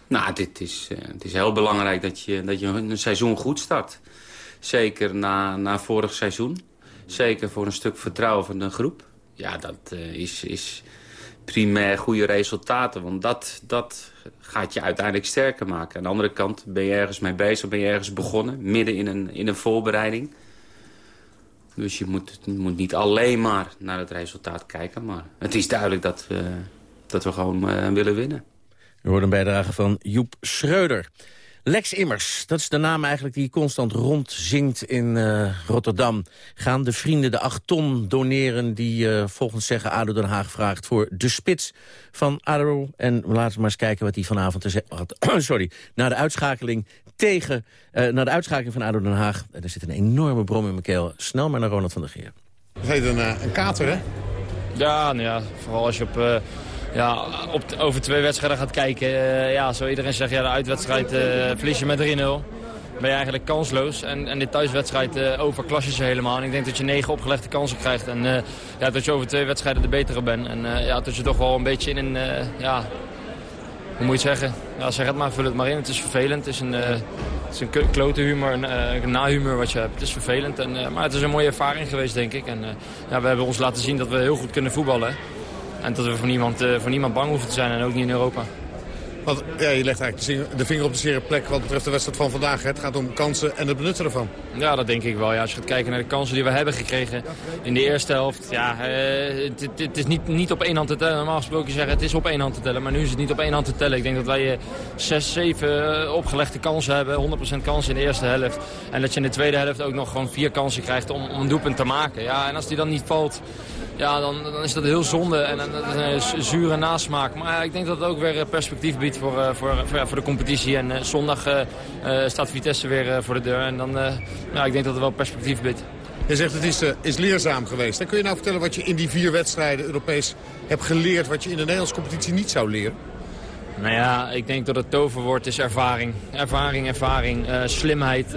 Nou, dit is, uh, het is heel belangrijk dat je, dat je een seizoen goed start. Zeker na, na vorig seizoen. Zeker voor een stuk vertrouwen van de groep ja, dat uh, is, is primair goede resultaten. Want dat, dat gaat je uiteindelijk sterker maken. Aan de andere kant ben je ergens mee bezig, ben je ergens begonnen. Midden in een, in een voorbereiding. Dus je moet, moet niet alleen maar naar het resultaat kijken. Maar het is duidelijk dat we, dat we gewoon uh, willen winnen. We hoort een bijdrage van Joep Schreuder. Lex Immers, dat is de naam eigenlijk die constant rondzingt in uh, Rotterdam. Gaan de vrienden de 8 ton doneren die uh, volgens zeggen ADO Den Haag vraagt... voor de spits van ADO. En laten we maar eens kijken wat hij vanavond te zeggen had. Sorry, na de uitschakeling tegen... Uh, na de uitschakeling van ADO Den Haag. Er zit een enorme brom in mijn keel. Snel maar naar Ronald van der Geer. Het heet een, een kater, hè? Ja, nou ja, vooral als je op ja, op, over twee wedstrijden gaat kijken. Uh, ja, zo iedereen zegt, ja, de uitwedstrijd uh, verlies je met 3-0. Ben je eigenlijk kansloos. En, en de thuiswedstrijd uh, overklas je ze helemaal. En ik denk dat je negen opgelegde kansen krijgt. En ja, dat je over twee wedstrijden de betere bent. En ja, dat je toch wel een beetje in een, ja, hoe moet je het zeggen? Ja, zeg het maar, vul het maar in. Het is vervelend. Het is een, het is een klote humor, een, een nahumor wat je hebt. Het is vervelend. En, maar het is een mooie ervaring geweest, denk ik. En ja, we hebben ons laten zien dat we heel goed kunnen voetballen. En dat we voor niemand, uh, voor niemand bang hoeven te zijn en ook niet in Europa. Want ja, je legt eigenlijk de vinger op de zere plek wat betreft de wedstrijd van vandaag. Het gaat om kansen en het benutten ervan. Ja, dat denk ik wel. Ja, als je gaat kijken naar de kansen die we hebben gekregen in de eerste helft. Ja, uh, het, het, is niet, niet op één hand te tellen. Normaal gesproken zeggen het is op één hand te tellen. Maar nu is het niet op één hand te tellen. Ik denk dat wij uh, zes, zeven opgelegde kansen hebben. 100% kansen in de eerste helft. En dat je in de tweede helft ook nog gewoon vier kansen krijgt om, om een doelpunt te maken. Ja, en als die dan niet valt ja, dan, dan is dat heel zonde en, een zure nasmaak. Maar ik denk dat het ook weer eh, perspectief biedt voor, eh, voor, voor, ja, voor de competitie. En eh, zondag eh, staat Vitesse weer voor de deur. En dan, ja, ik denk dat het wel perspectief biedt. Je zegt het is, is leerzaam geweest. Dan kun je nou vertellen wat je in die vier wedstrijden Europees hebt geleerd... wat je in de Nederlandse competitie niet zou leren? Nou ja, ik denk dat het toverwoord is ervaring. Ervaring, ervaring, slimheid.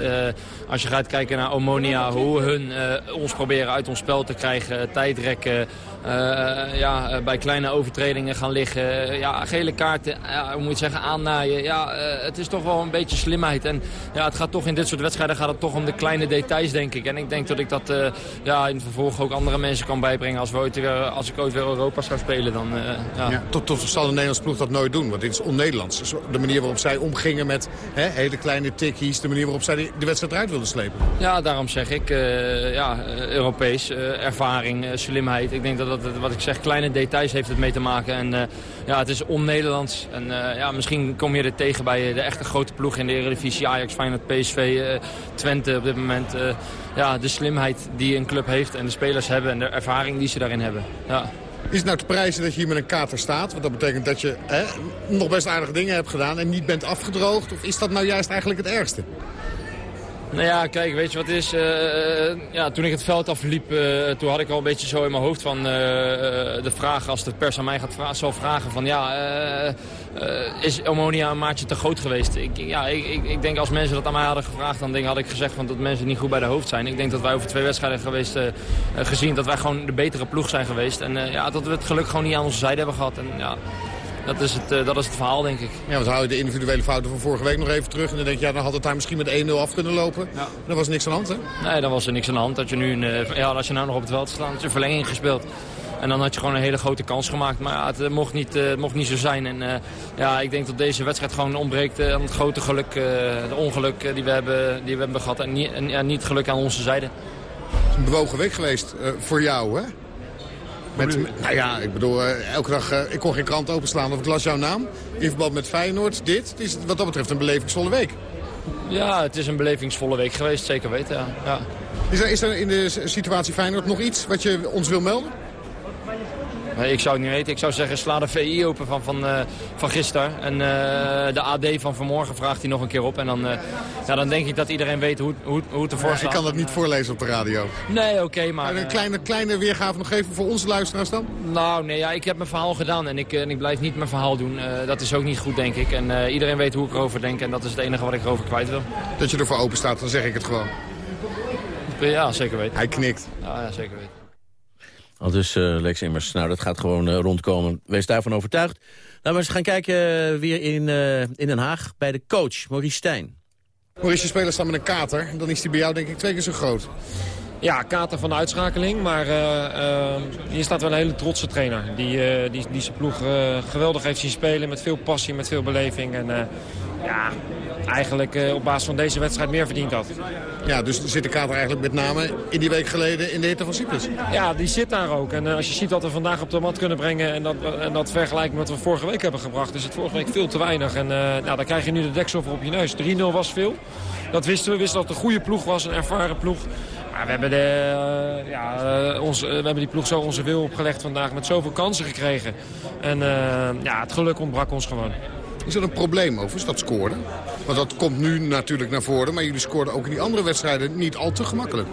Als je gaat kijken naar Omonia, hoe hun ons proberen uit ons spel te krijgen. Tijdrekken, ja, eh, bij kleine overtredingen gaan liggen. Eh, ja, gele kaarten, hoe moet je zeggen, aannaaien. Ja, eh, het is toch wel een beetje slimheid. En ja, het gaat toch in dit soort wedstrijden gaat het toch om de kleine details, denk ik. En ik denk dat ik dat eh, ja, in het vervolg ook andere mensen kan bijbrengen. Als, we ooit weer, als ik ooit weer Europa zou spelen, dan eh, ja. Ja, tot, tot zal de Nederlandse ploeg dat nooit doen. Want dit is on-Nederlands. Dus De manier waarop zij omgingen met hè, hele kleine tikkies. De manier waarop zij de wedstrijd eruit wilden slepen. Ja, daarom zeg ik, eh, ja, eh, Europees, eh, ervaring, eh, slimheid. Ik denk dat dat, wat ik zeg, kleine details heeft het mee te maken. En eh, ja, het is on-Nederlands. En eh, ja, misschien kom je er tegen bij de echte grote ploeg in de Eredivisie. Ajax, Feyenoord, PSV, eh, Twente op dit moment. Eh, ja, de slimheid die een club heeft en de spelers hebben en de ervaring die ze daarin hebben. Ja. Is het nou te prijzen dat je hier met een kater staat? Want dat betekent dat je hè, nog best aardige dingen hebt gedaan en niet bent afgedroogd. Of is dat nou juist eigenlijk het ergste? Nou ja, kijk, weet je wat is? Eh, eh, ja, toen ik het veld afliep, eh, toen had ik al een beetje zo in mijn hoofd van de vraag, als de pers aan mij gaat vra zal vragen van ja, is Omonia een maatje te groot geweest? Ik, ja, ik, ik, denk als mensen dat aan mij hadden gevraagd, dan denk, had ik gezegd van dat mensen niet goed bij de hoofd zijn. Ik denk dat wij over twee wedstrijden geweest, gezien dat wij gewoon de betere ploeg zijn geweest. En ja, dat we het geluk gewoon niet aan onze zijde hebben gehad. En ja, dat is het, eh, dat is het verhaal, denk ik. Ja, want hou je de individuele fouten van vorige week nog even terug. En dan denk je, ja, dan had het daar misschien met 1-0 af kunnen lopen. Ja. Dan was niks aan de hand, hè? Nee, dan was er niks aan de hand. Dat je nu, een, eh, ja, als je nou nog op het veld staat, had je een verlenging gespeeld. En dan had je gewoon een hele grote kans gemaakt. Maar ja, het eh, mocht niet, mocht niet zo zijn. En ja, ik denk dat deze wedstrijd gewoon ontbreekt aan het grote geluk. de ongeluk die, we hebben, die we hebben gehad. En, niet, en ja, niet geluk aan onze zijde. Het is een bewogen week geweest voor jou, hè? Met, nou ja, ik bedoel, eh, elke dag, eh, ik kon geen krant openslaan of ik las jouw naam. In verband met Feyenoord, dit. Is wat dat betreft een belevingsvolle week. Ja, het is een belevingsvolle week geweest, zeker weten. Ja. Ja. Is er, is er in de situatie Feyenoord nog iets wat je ons wil melden? Ik zou het niet weten. Ik zou zeggen, sla de VI open van, van, eh, van gisteren. En eh, de AD van vanmorgen vraagt hij nog een keer op. En dan, eh, ja, dan denk ik dat iedereen weet hoe, hoe, hoe het ervoor staat. ik kan dat niet voorlezen op de radio. Nee, oké, maar... Een kleine, kleine weergave nog geven voor onze luisteraars dan? Nou, nee, ja, ik heb mijn verhaal gedaan en ik, en ik blijf niet mijn verhaal doen. Dat is ook niet goed, denk ik. En iedereen weet hoe ik erover denk en dat is het enige wat ik erover kwijt wil. Dat je ervoor open staat, dan zeg ik het gewoon. Ja, zeker weten. Hij knikt. Ja, ja zeker weten. Al dus eh, Lex Immers. Nou, dat gaat gewoon eh, rondkomen. Wees daarvan overtuigd. Laten we eens gaan kijken eh, weer in, in Den Haag bij de coach, Maurice Stijn. Maurice, je speler staat met een kater. Dan is die bij jou denk ik twee keer zo groot. Ja, kater van de uitschakeling, maar eh, eh, hier staat wel een hele trotse trainer. Die, eh, die, die zijn ploeg eh, geweldig heeft zien spelen met veel passie, met veel beleving. En ja, eigenlijk op basis van deze wedstrijd meer verdient had. Ja, dus zit de kater eigenlijk met name in die week geleden in de hitte van Cyprus. Ja, die zit daar ook. En als je ziet wat we vandaag op de mat kunnen brengen... en dat, en dat vergelijken met wat we vorige week hebben gebracht... is het vorige week veel te weinig. En nou, dan krijg je nu de deksel voor op je neus. 3-0 was veel. Dat wisten we. We wisten dat het een goede ploeg was, een ervaren ploeg. We hebben, de, eh, ja, eh, ons, eh, we hebben die ploeg zo onze wil opgelegd vandaag... met zoveel kansen gekregen. En ja, het geluk ontbrak ons gewoon. Is dat een probleem overigens, dat scoren? Want dat komt nu natuurlijk naar voren. Maar jullie scoorden ook in die andere wedstrijden niet al te gemakkelijk.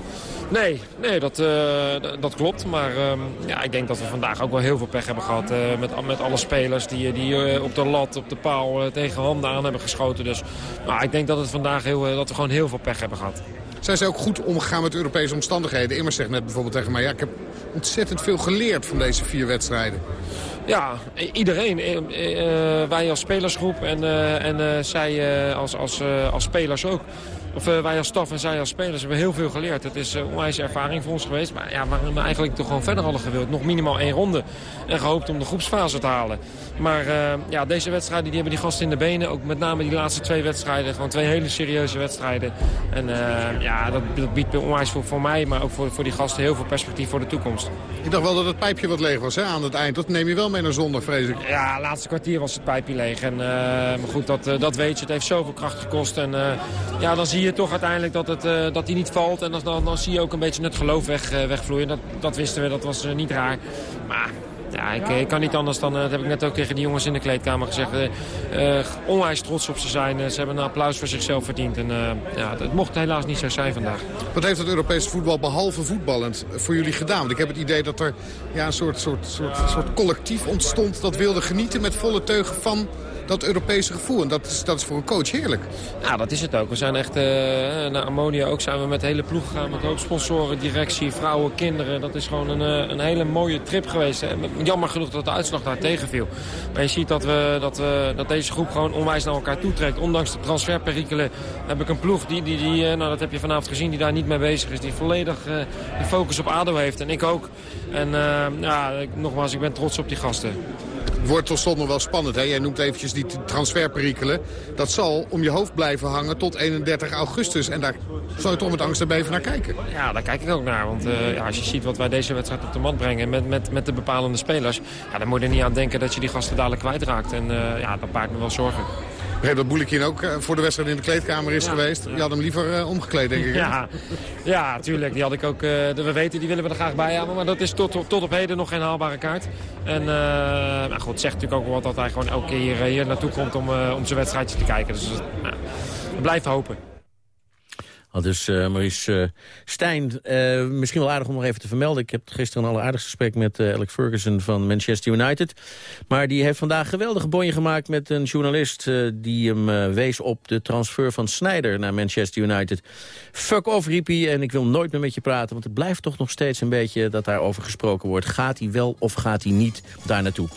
Nee, nee dat, eh, dat klopt. Maar ehm, ja, ik denk dat we vandaag ook wel heel veel pech hebben gehad. eh, met, met alle spelers die, die eh, op de lat, op de paal tegen handen aan hebben geschoten. Dus nou, ik denk dat, het vandaag heel, dat we gewoon heel veel pech hebben gehad. Zijn ze ook goed omgegaan met Europese omstandigheden? Immers zegt net bijvoorbeeld tegen mij... ja, ik heb ontzettend veel geleerd van deze vier wedstrijden. Ja, iedereen. Wij als spelersgroep en, en zij als, als, als spelers ook. Of eh, wij als staf en zij als spelers hebben heel veel geleerd. Het is uh, onwijs ervaring voor ons geweest. Maar ja, we hebben eigenlijk toch gewoon verder hadden gewild. Nog minimaal één ronde. En gehoopt om de groepsfase te halen. Maar eh, ja, deze wedstrijden die hebben die gasten in de benen. Ook met name die laatste twee wedstrijden. Gewoon twee hele serieuze wedstrijden. En eh, ja, dat, dat biedt onwijs voor, voor mij, maar ook voor, voor die gasten heel veel perspectief voor de toekomst. Ik dacht wel dat het pijpje wat leeg was hè, aan het eind. Dat neem je wel mee naar zondag, vrees ik. Ja, laatste kwartier was het pijpje leeg. En, eh, maar goed, dat, eh, dat weet je. Het heeft zoveel kracht gekost. En eh, ja, dan zie je toch uiteindelijk dat, het, uh, dat hij niet valt. En dan, dan, zie je ook een beetje het geloof weg, uh, wegvloeien. Dat, dat wisten we, dat was niet raar. Maar ja, ik, kan niet anders dan, dat heb ik net ook tegen die jongens in de kleedkamer gezegd, onwijs trots op ze zijn. ze hebben een applaus voor zichzelf verdiend. En ja, het mocht helaas niet zo zijn vandaag. Wat heeft het Europese voetbal, behalve voetballend, voor jullie gedaan? Want ik heb het idee dat er ja, een soort, soort, soort, soort collectief ontstond dat wilde genieten met volle teugen van dat Europese gevoel. En dat is, dat is voor een coach heerlijk. Ja, dat is het ook. We zijn echt uh, naar Ammonia ook zijn we met de hele ploeg gegaan. Met hoofdsponsoren, directie, vrouwen, kinderen. Dat is gewoon een, eh, een hele mooie trip geweest. Jammer genoeg dat de uitslag daar tegenviel. Maar je ziet dat, we, dat, we, dat deze groep gewoon onwijs naar elkaar toetrekt. Ondanks de transferperikelen heb ik een ploeg die, die, die nou, dat heb je vanavond gezien, die daar niet mee bezig is. Die volledig uh, de focus op ADO heeft. En ik ook. En ja, nogmaals, ik ben trots op die gasten wordt tot slot nog wel spannend. Hè? Jij noemt eventjes die transferperikelen. Dat zal om je hoofd blijven hangen tot 31 augustus. En daar zou je toch met angst en naar kijken. Ja, daar kijk ik ook naar. Want uh, ja, als je ziet wat wij deze wedstrijd op de mat brengen met, met, met de bepalende spelers... Ja, dan moet je er niet aan denken dat je die gasten dadelijk kwijtraakt. En uh, ja, dat baart me wel zorgen begreep dat Boulekin ook eh, voor de wedstrijd in de kleedkamer is geweest. Je had hem liever uh, omgekleed, denk ik. Ja, ja, tuurlijk. Die had ik ook, uh, we weten, die willen we er graag bij hebben. Maar dat is tot, tot op heden nog geen haalbare kaart. En uh, nou goed, het zegt natuurlijk ook wel dat hij gewoon elke keer hier, hier naartoe komt om, om zijn wedstrijdje te kijken. Dus nou, we blijven hopen. Al dus uh, Maurice uh, Stijn. Uh, misschien wel aardig om nog even te vermelden. Ik heb gisteren een alleraardigste gesprek met Alec Ferguson van Manchester United. Maar die heeft vandaag geweldige bonje gemaakt met een journalist... die hem wees op de transfer van Snyder naar Manchester United. Fuck off, riep en ik wil nooit meer met je praten... want het blijft toch nog steeds een beetje dat daarover gesproken wordt. Gaat hij wel of gaat hij niet daar naartoe?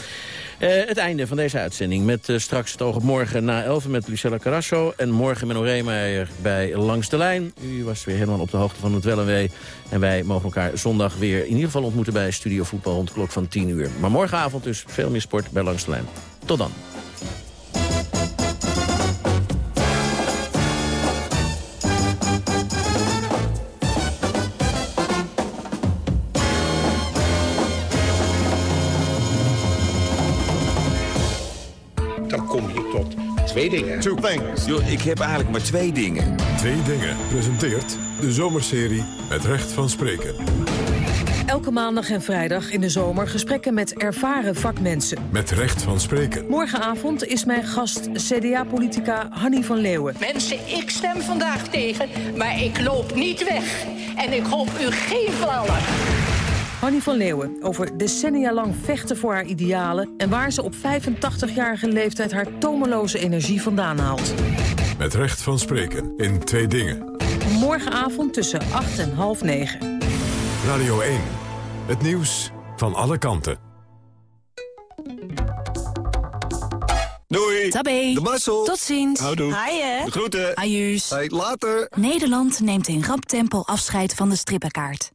Uh, het einde van deze uitzending met uh, straks het oog op morgen na 11 met Lucella Carrasso. En morgen met Reemeijer bij Langs de Lijn. U was weer helemaal op de hoogte van het wel en wee. En wij mogen elkaar zondag weer in ieder geval ontmoeten bij Studio Voetbal rond de klok van 10 uur. Maar morgenavond dus veel meer sport bij Langs de Lijn. Tot dan. Twee dingen. Two things. Yo, ik heb eigenlijk maar twee dingen. Twee dingen presenteert de zomerserie met recht van spreken. Elke maandag en vrijdag in de zomer gesprekken met ervaren vakmensen. Met recht van spreken. Morgenavond is mijn gast CDA-politica Hanny van Leeuwen. Mensen, ik stem vandaag tegen, maar ik loop niet weg. En ik hoop u geen vallen. Hanny van Leeuwen over decennia lang vechten voor haar idealen... en waar ze op 85-jarige leeftijd haar tomeloze energie vandaan haalt. Met recht van spreken in twee dingen. Morgenavond tussen 8 en half 9. Radio 1. Het nieuws van alle kanten. Doei. Tabé. De Marcel. Tot ziens. Houdoe. Haaien. De groeten. Ajuus. Hey, later. Nederland neemt in rap tempo afscheid van de strippenkaart.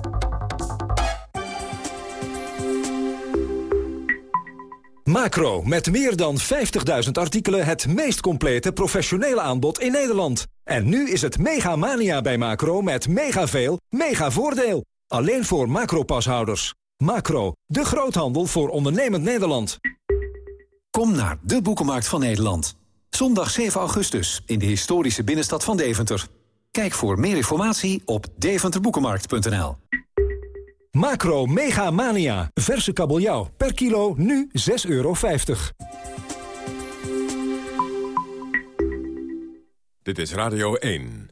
Macro, met meer dan 50.000 artikelen het meest complete professionele aanbod in Nederland. En nu is het mega mania bij Macro met mega veel, mega voordeel. Alleen voor Macro-pashouders. Macro, de groothandel voor ondernemend Nederland. Kom naar de Boekenmarkt van Nederland. Zondag 7 augustus in de historische binnenstad van Deventer. Kijk voor meer informatie op deventerboekenmarkt.nl. Macro Mega Mania. Verse kabeljauw. Per kilo nu 6,50 euro. Dit is Radio 1.